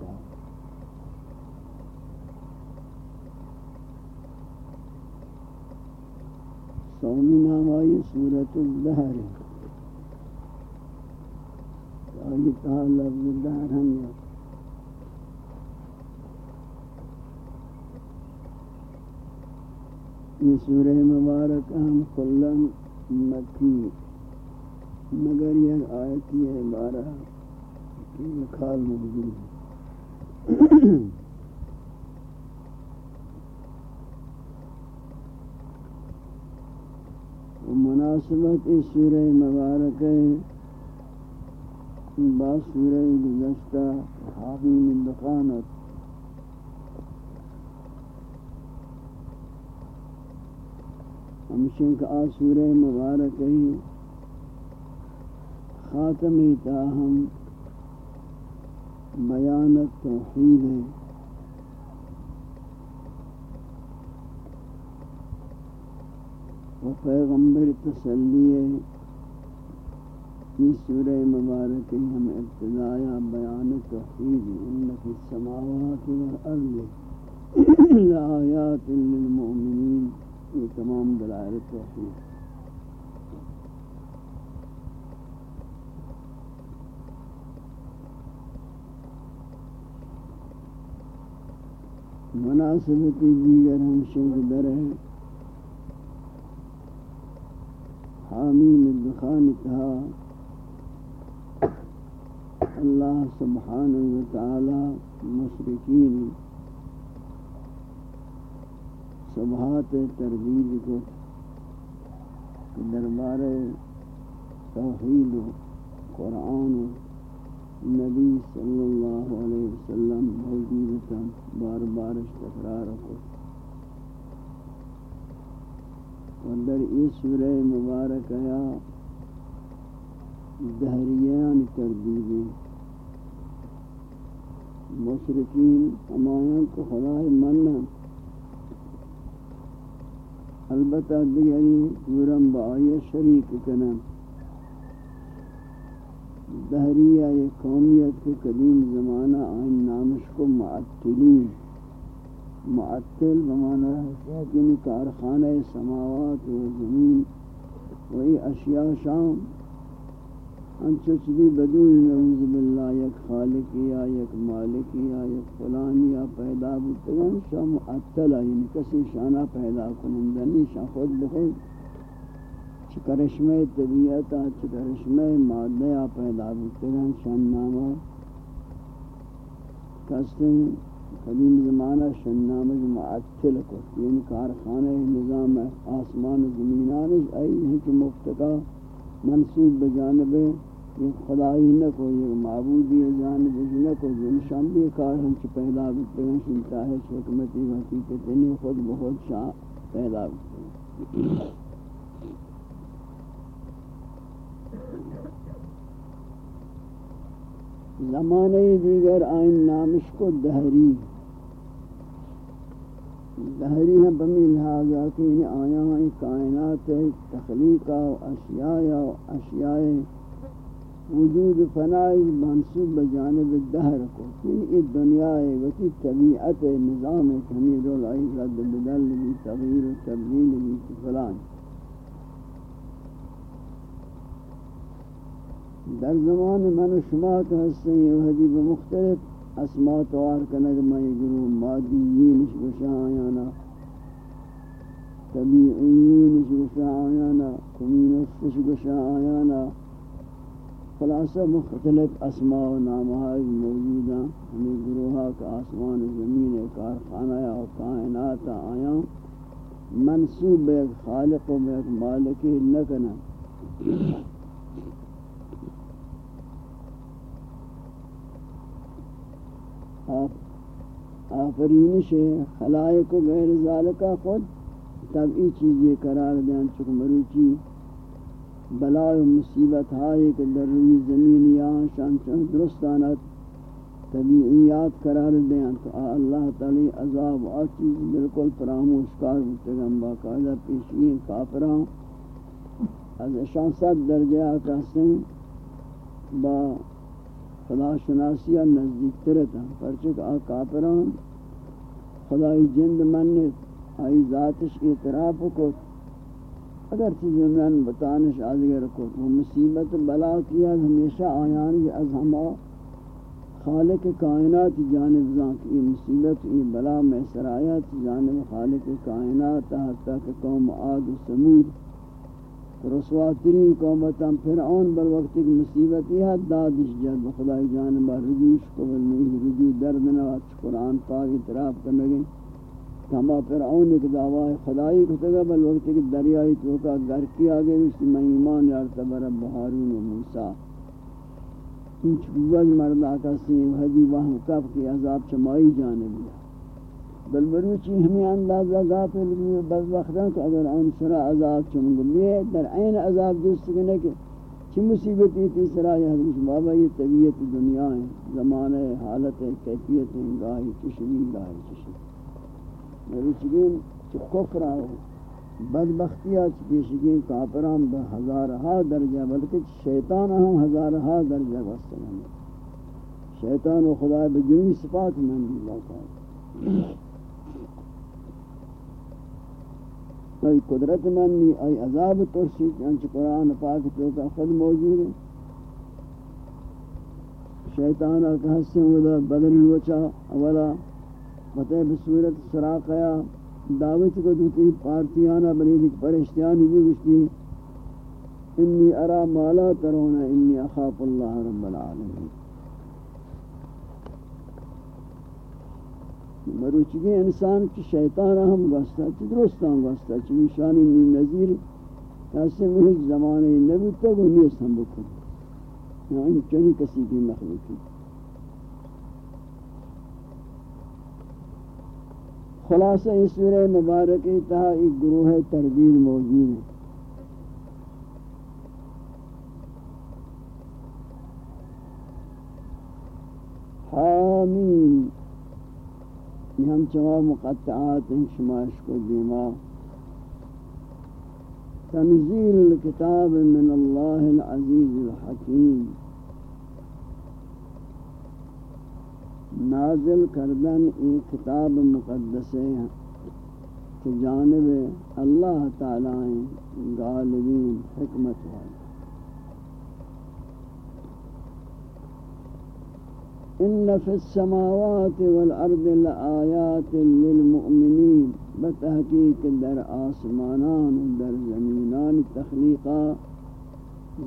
سورہ سومی نام آئی سورت الدہر آئی تہا لفظ الدہر ہم یا یہ سورہ مبارک ہم کلن مکی۔ مگر یہ آیتی ہے بارہ۔ خال موجود ہے۔ مناسبت اس سورہ مبارک با سورہ گزشتہ حامیم دخانت۔ ہمشن کا آ سورہ مبارک ہی خاتمی تاہم بیانت توحید ہے و پیغمبر تسلی ہے اس سورہ مبارک ہم ابتدایا بیان توحید ان فی السماوات والارض لآیات للمؤمنین یہ تمام دلائل توحید. مناسبتی دیگر ہم شنگ در ہے حامیم الدخان تہا۔ اللہ سبحانہ وتعالی مشرقین صبحات تردید کو دربار توحید و قرآن و نبی صلی اللہ علیہ وسلم موجودتا بار بارش تکرار کو۔ در اس سورہ مبارک یا دہریان تردیدیں۔ مشرقین ہمایاں کو خدای مننا البتہ دیگری پورم بائی شریک کنن۔ دہریہ یہ قومیت کے قدیم زمانہ آئین نامش کو معطلین، معطل بمانا ہے کہ یعنی کارخانہ سماوات و زمین وہی اشیاء شام۔ انچو چلی بدون نعوذ باللہ، یک خالقی یا یک مالکی یا یک فلانی یا پیدا بودتگن شاہ معطلہ یعنی کسی شانہ پیدا کنندنی یعنی شاہ خود بخود چکرشمہ طبیعتا چکرشمہ مادہ پیدا بودتگن شاہ نامہ کستے قدیم زمانہ شنامج معطل کو یعنی کارخانہ نظام آسمان زمینانش آئی ہے کہ مفتقہ منصوب بجانب یہ خدای نہ کو یہ معبودی جانب نہ کو جنشان بھی کار ہم سے پیدا بکتے ہیں سنتا ہے حکمتی حقیقت نہیں خود بہت شاہ پیدا بکتے ہیں زمانے دیگر آئین نامش کو دہری دہری ہیں بمی لہذا کہ آیا ہیں کائنات تخلیق و اشیاء و اشیاء وجود فنائی منصوب بجانب دہر کو. کہ یہ دنیا ہے وتی طبیعت نظام ہے کمیر العیز رد بدل بھی تغییر و تبدیل بھی فلان. در زمان من و شما که هستن یہ حدیب مختلف اسماء توار کنگ میں گروہ مادیینش بشا آیانا طبیعینش بشا آیانا کمینستش بشا آیانا خلاصہ مختلف اسماء و نامہائی موجود ہیں ہمیں گروہا کا آسمان زمین کارخانہ و کائنات آیاں منصوب ایک خالق و ایک مالکی نکنا آفرینش خلائق و غیر ذالکہ خود تب ای چیزیں قرار دیں چکہ مروچی بلا و مصیبت ہائے کہ در روی زمین یا شان چون درستانت طبیعیات قرار دیں تو اللہ تعالی عذاب آ چیز بالکل فراموش کار بتگم باقاعدہ پیشین کافران از اشان صد درجہ آکا با خدا شناسی نزدیک ترتا پرچک آ کافران، خدای جند منت آئی ذاتش اعتراف کو اگر چیز من بتانش آدگر کو وہ مصیبت بلا کیا ہمیشہ آیان از ہما خالق کائنات جانب زانک یہ مصیبت یہ بلا میں سرایت جانب خالق کائنات، حتی کہ قوم عاد و سمود رسوا ترین قومتاں فرعون بر وقت کی مصیبت یہ دادش جد. خدای جانب رجوع قبل نہیں. رجوع درد نہ قرآن پاک اعتراف کرنے گئے تمام فرعون ایک دعوی خدای کو تگا بل وقت کی دریائی تو کا گھر کی آگے اس میں ایمان یار تبر بہارون و موسی. ان چوز مرد آقا سی حدی وہاں کف کی عذاب چمائی جانب ہے بل بروچی ہمیں اندازہ غافل بھی بس وقتاں کہ اگر ان سرا عذاب چم گلیے در عین عذاب دوست کنے کہ چی مصیبت تھی سرا یہ حدیث بابا، یہ طبیعت دنیا ہے زمانہ حالت ہے، کیفیت ہے گاہی چشمی گاہی چشمی بروچگین چی کفر آئے بدبختیات پیشگین کافران بہزارہا درجہ، بلکہ شیطان ہم ہزارہا درجہ وستگن شیطان و خدا بجنی صفات من اللہ تعالی۔ ای قدرت منی ای عذاب ترسی چنچ یعنی قرآن پاک تو کا خود موجود ہے شیطان کا حسن ودا بدل الوچا اولا فتح بصورت سراقیا. دعوت کو دوتی پارتیانا بلی دیکھ پرشتیانی بھی گشتی انی ارا مالا ترونا انی اخاف اللہ رب العالمین. مروچگی انسان کی شیطان ہم گستا چی درستان گستا چی، نشانی نظیر کیسے میں ہیچ زمانے نبی تک وہ نیست ہم بکن۔ یعنی چنی کسی کی مخلوقی۔ خلاصہ اس سورہ مبارکی تہا ایک گروہ تربیل موجود ہے۔ حامین یہ ہم چوا مقطعات ہیں شماش کو دیما تنزیل الكتاب من اللہ العزیز الحکیم. نازل کردن ایک کتاب مقدس ہے کہ جانب اللہ تعالی غالبین حکمت والے إن فی السماوات والأرض لآیات للمؤمنین بتحقیق در آسمانان در زمینان تخلیقا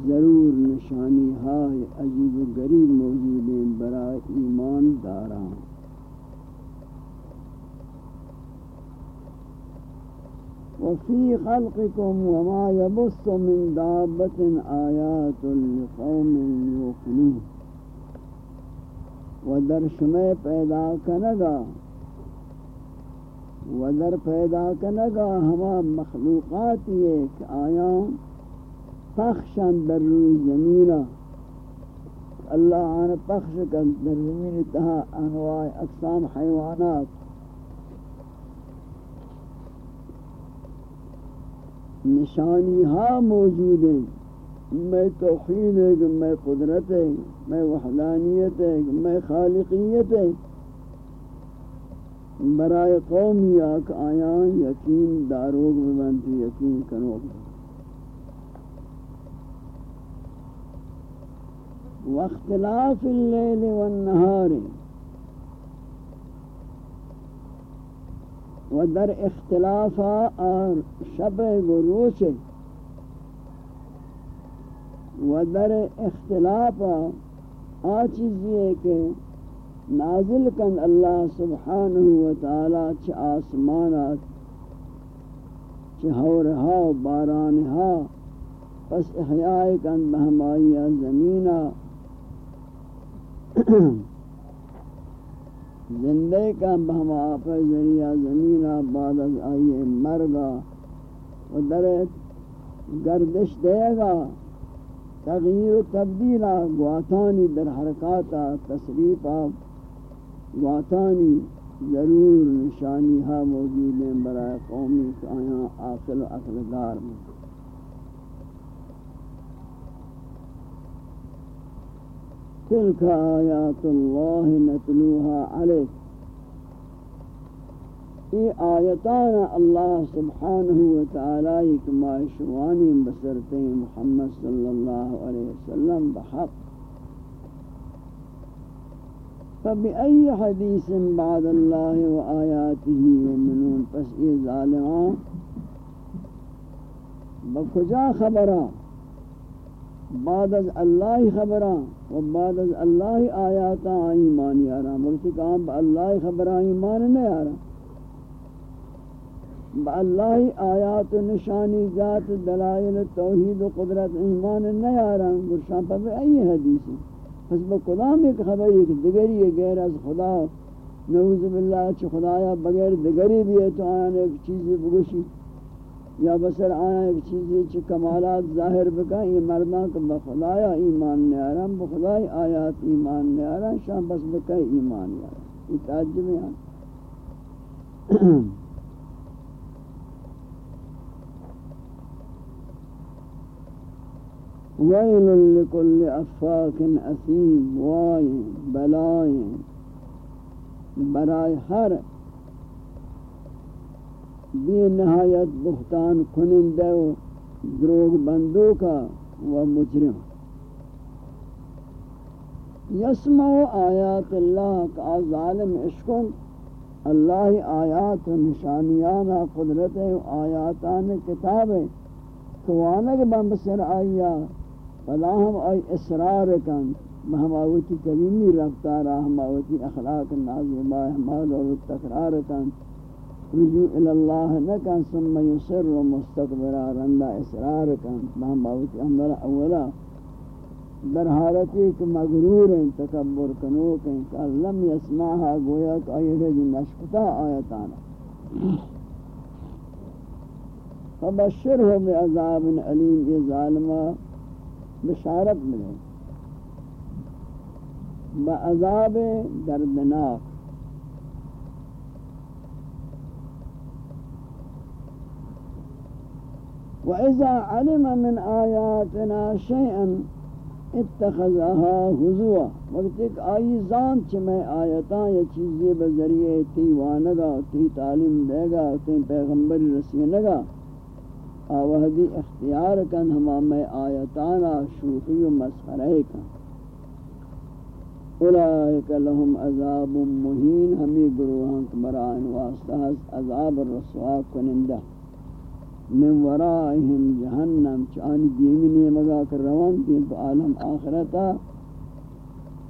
ضرور نشانی های عجیب و غریب موجود برای ایمان داران وفي خلقكم وما يبث من دابة آيات لقوم يوقنون ودر شمع پیدا کنگا ودر پیدا کنگا ہما مخلوقات ایک آیاں پخشن در روی زمینہ اللہ آن پخش کن در زمین تہا انواع اقسام حیوانات. نشانی ہاں موجود ہیں. میں توحید ہے کہ میں قدرت ہے میں وحدانیت ہے کہ میں خالقیت ہے برائے قوم یک آیان، یقین داروگ بنتی یقین کنوگ واختلاف اللیل والنہار و در اختلاف شب و روز و در اختلاف آ چیزی ہے کہ نازل کن اللہ سبحانہ و تعالی چھ آسمانات چھ ہورہا و بارانہا پس احیاء کن بہمائی زمینہ زندے کا بہم ذریعہ زمین بعد از آئیے مرگا و در گردش دے گا۔ تغییر و تبدیل گواتانی در حرکاتا تصریفا گواتانی ضرور نشانی ہا موجود ہیں برای قومی کہ آقل و اقلدار میں تلك آیات اللہ نتلوها علیک۔ یہ آیتان اللہ سبحانہ وتعالی کما شوانی بسرتے محمد صلی اللہ علیہ وسلم بحق۔ فبأي حديث بعد الله وآياته يؤمنون پس یہ ظالمان، بکجا خبران؟ بعد از اللہ خبران و بعد از اللہ آیاتا ایمان یارا مرسی کہاں با اللہ خبران ایمان نہیں آرہا با اللہ آیات و نشانی ذات دلائل توحید و قدرت ایمان نہیں گرشان پر ای حدیث ہے پس با کدام ایک خبر، ایک دگری ہے غیر از خدا، نعوذ باللہ چھ خدایا بغیر دگری بھی ہے تو آیان ایک چیزی بگوشی. یا بسر آیا ایک چیزی چی کمالات ظاہر بکا یہ مردان کہ بخدایا ایمان نیارم بخدای آیات ایمان نیارم شاہ بس بکا ایمان نیارم. یہ تعجب ہے یعنی. ویل لکل افاق اسیم وائیں بلائیں برائے ہر بی نہایت بختان کنندہ و دروغ بندو کا و مجرم۔ یسمع آیات اللہ کا ظالم عشقن اللہ آیات و نشانیانا قدرت آیاتان کتاب توانک بمبسر آیا فلا ہم آئی اصرار کن ہماوتی کلیمی رفتارا ہماوتی اخلاق نازمہ ہماوتی تکرار کن۔ رجوع اللہ نکن ثم یسر و مستقبرا رندہ اصرار کن۔ بہم باوتی امرا اولا در حالتی کہ مغرور ہیں تکبر کنوک ہیں۔ کہ لم یسمعها گویا کہ آئیے جن نشکتا آیتانا۔ فبشرہ بعذاب علیم یہ ظالمہ بشارت ملے۔ بعذاب دردناک۔ وإذا علم من آياتنا شيئا اتخذها حضوا۔ وقت ایک آئی زان چھ میں آیتاں یا چیزیں بذریعے تی وانگا، تی تعلیم دے گا، تی پیغمبر رسینگا آوہدی اختیار کن ہما میں آیتانا شوخی و مسخرے کن. اولئک لهم عذاب مہین، ہمی گروہاں کمرائن واسطہ عذاب الرسوا کنندہ. من ورائهم جہنم، چانی دیمینی مگا کر روان تین پا عالم آخرتا.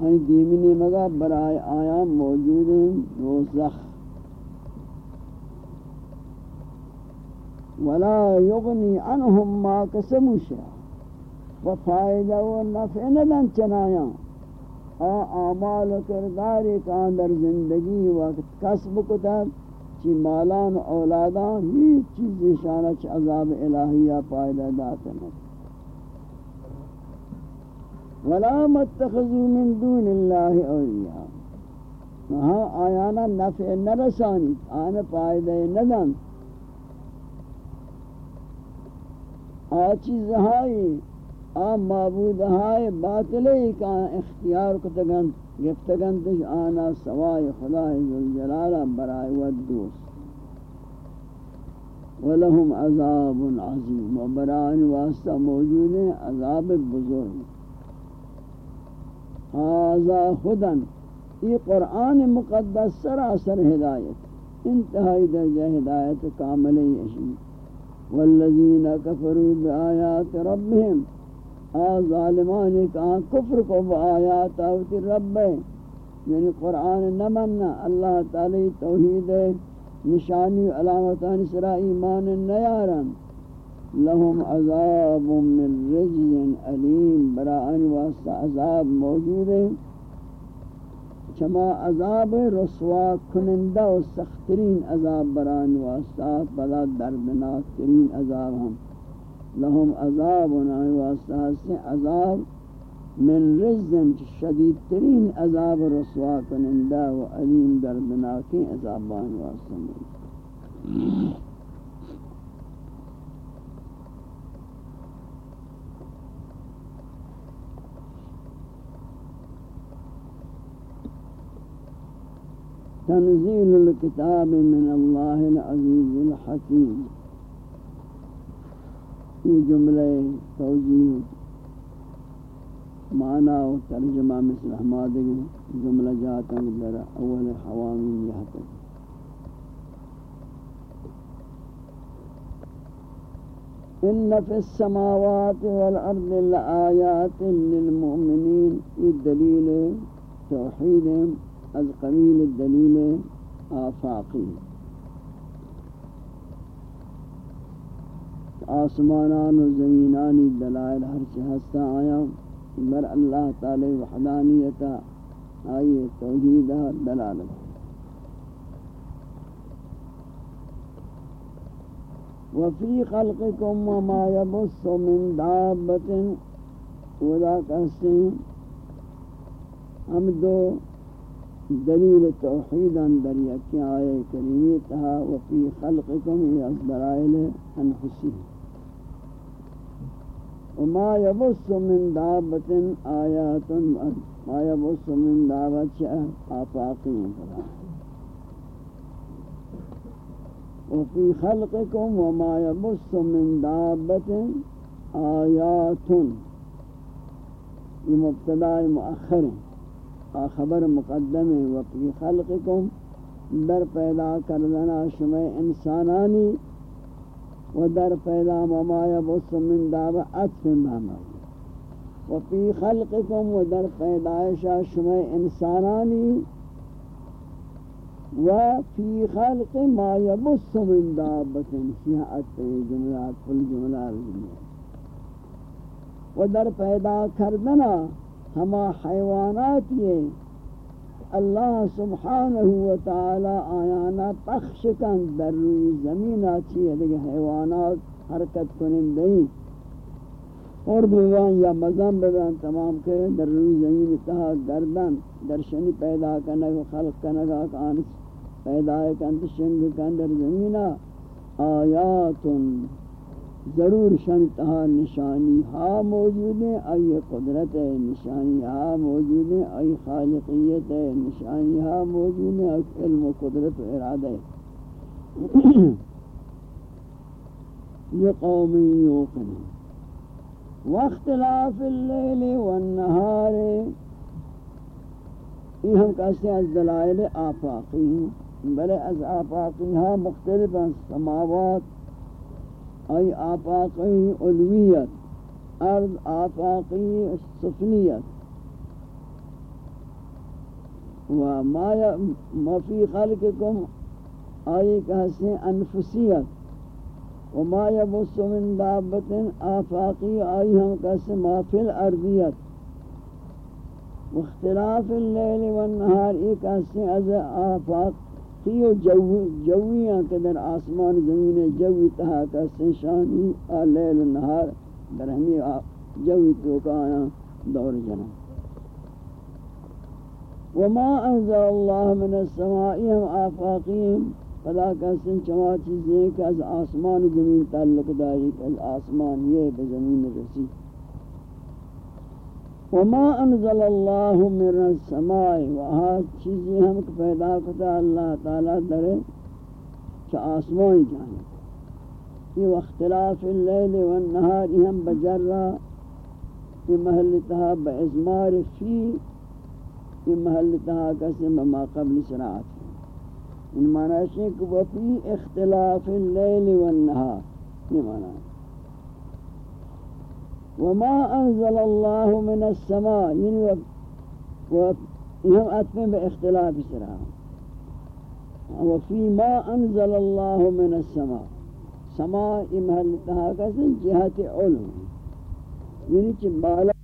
ہنی دیمینی مگا برائے آیام موجود ہیں روزخ ولا یغنی عنہم ما کسمو شا و فائدہ و نفع ندن چنایا. آ آمال و کرداری کان در زندگی وقت کسب کتب چی مالان و اولادان ہیچ چیز اشارہ چی عذاب الہیہ پائدہ داتا ہے ولا متخذوا من دون اللہ اولیاء. وہاں آیانا نفع نرسانی آنا پائدہ ندن. آ چیز ہائی آ معبود ہائی باطلے کا اختیار کتگن گفتگن تش آنا سوائے خدا ذوالجلالہ برائے ودوس ولہم عذاب عظیم و برائن واسطہ موجود ہیں عذاب بزرگ. حاضا خدن یہ قرآن مقدس سراسر ہدایت انتہائی درجہ ہدایت کاملی اشی والذین کفروا بآیات ربهم ظالمان کہاں کفر کو بآیات آوتی رب یعنی قرآن نمنا اللہ تعالی توحید نشانی علامتان سرا ایمان نیارن. لهم عذاب من رجز علیم براءن واسطہ عذاب موجود ہے۔ چما عذاب رسوا کنندہ و سخترین عذاب بران واسطہ بلا دردناک ترین عذاب ہم لهم عذاب ونعی واسطہ سے عذاب من رزن شدید ترین عذاب رسوا کنندہ و علیم دردناکی عذابان واسطہ تنزيل الكتاب من الله العزيز الحكيم. في جملة توجيه معنى وترجمة مثل أحمد جملة جاتا در أول حوامي جاتا إن في السماوات والأرض لآيات للمؤمنين الدليل توحيدهم از قبیل الدلیل آفاقی. آسمانان و زمینانی دلائل ہر چی ہستا آیا بر اللہ تعالی وحدانیتا، آئی توحیدہ دلالت وفی خلقکم وما یبس من دابت، ودا کہتے ہیں، ہم دو دلیل التوحيد در یکی آیه کریمی تها و فی خلقکم ای از درائل انفسی و ما من دابت آیات ما يبص من دابت چه آفاقی وفي خلقكم وما يبص من دابة آيات مبتدا مؤخر خبر مقدم وفي خلقكم در پیدا کردنا شمع انسانانی و در پیدا ممایا بس من دعوة عطف ماما و فی خلقکم و در پیدایشا شما انسانانی و فی خلق ما یبس من دابت شیعہ عطف جملات فل جملات. و در پیدا کردنا ہما حیوانات یہ اللہ سبحانہ و تعالی آیانا پخش کن، در روی زمین آچی ہے۔ لیکن حیوانات حرکت کنن دیں اور دوان یا مزم بدن تمام کریں، در روی زمین تہا گردن درشنی پیدا کنگ و خلق کنگ آکان پیدا کن، شنگ کن، در زمین آیات ضرور شان نشانی ہا موجود ہیں، ای قدرت ہے نشانی ہا موجود ہیں، ای خالقیت ہے نشانی ہا موجود ہیں علم و قدرت و ارادہ ہے لقوم یوقنون واختلاف اللیل والنہار یہ ہم کہتے ہیں، از دلائل آفاقی بلے از آفاقی ہاں مختلف ہیں، سماوات ای آفاقی علویت ارض آفاقی سفنیت و ما فی خلقکم آئی کہتے انفسیت و ما یبس من دابت آفاقی آئی ہم کہتے ما فی الارضیت واختلاف اللیل والنہار ایک کہتے از آفاق تیو جوی جویاں کہ در آسمان زمین جوی تہا کا سنشانی لیل و نہار، در ہمی جوی توکایا دور جنا۔ وما انزل اللہ من السمائی، ہم آفاقیم، فلا کا سن چما چیزیں کہ از آسمان زمین تعلق داری، کہ از آسمان یہ بزمین رسید۔ وما انزل الله من السماء وها چیزیں ہم کو پیدا کرتا اللہ تعالی در چ آسمان جانب یہ اختلاف اللیل والنهار ہم بجرا یہ محل تہا بازمار فی، یہ محل تہا قسم ما قبل سرعت ان معنی ہے کہ وفی اختلاف اللیل والنهار یہ معنی ہے۔ وما انزل الله من السماء یعنی يعني وهم اتم باختلاف سرا وفي ما انزل الله من السماء سماء محل تها کا جهت علم۔ یعنی کہ بالا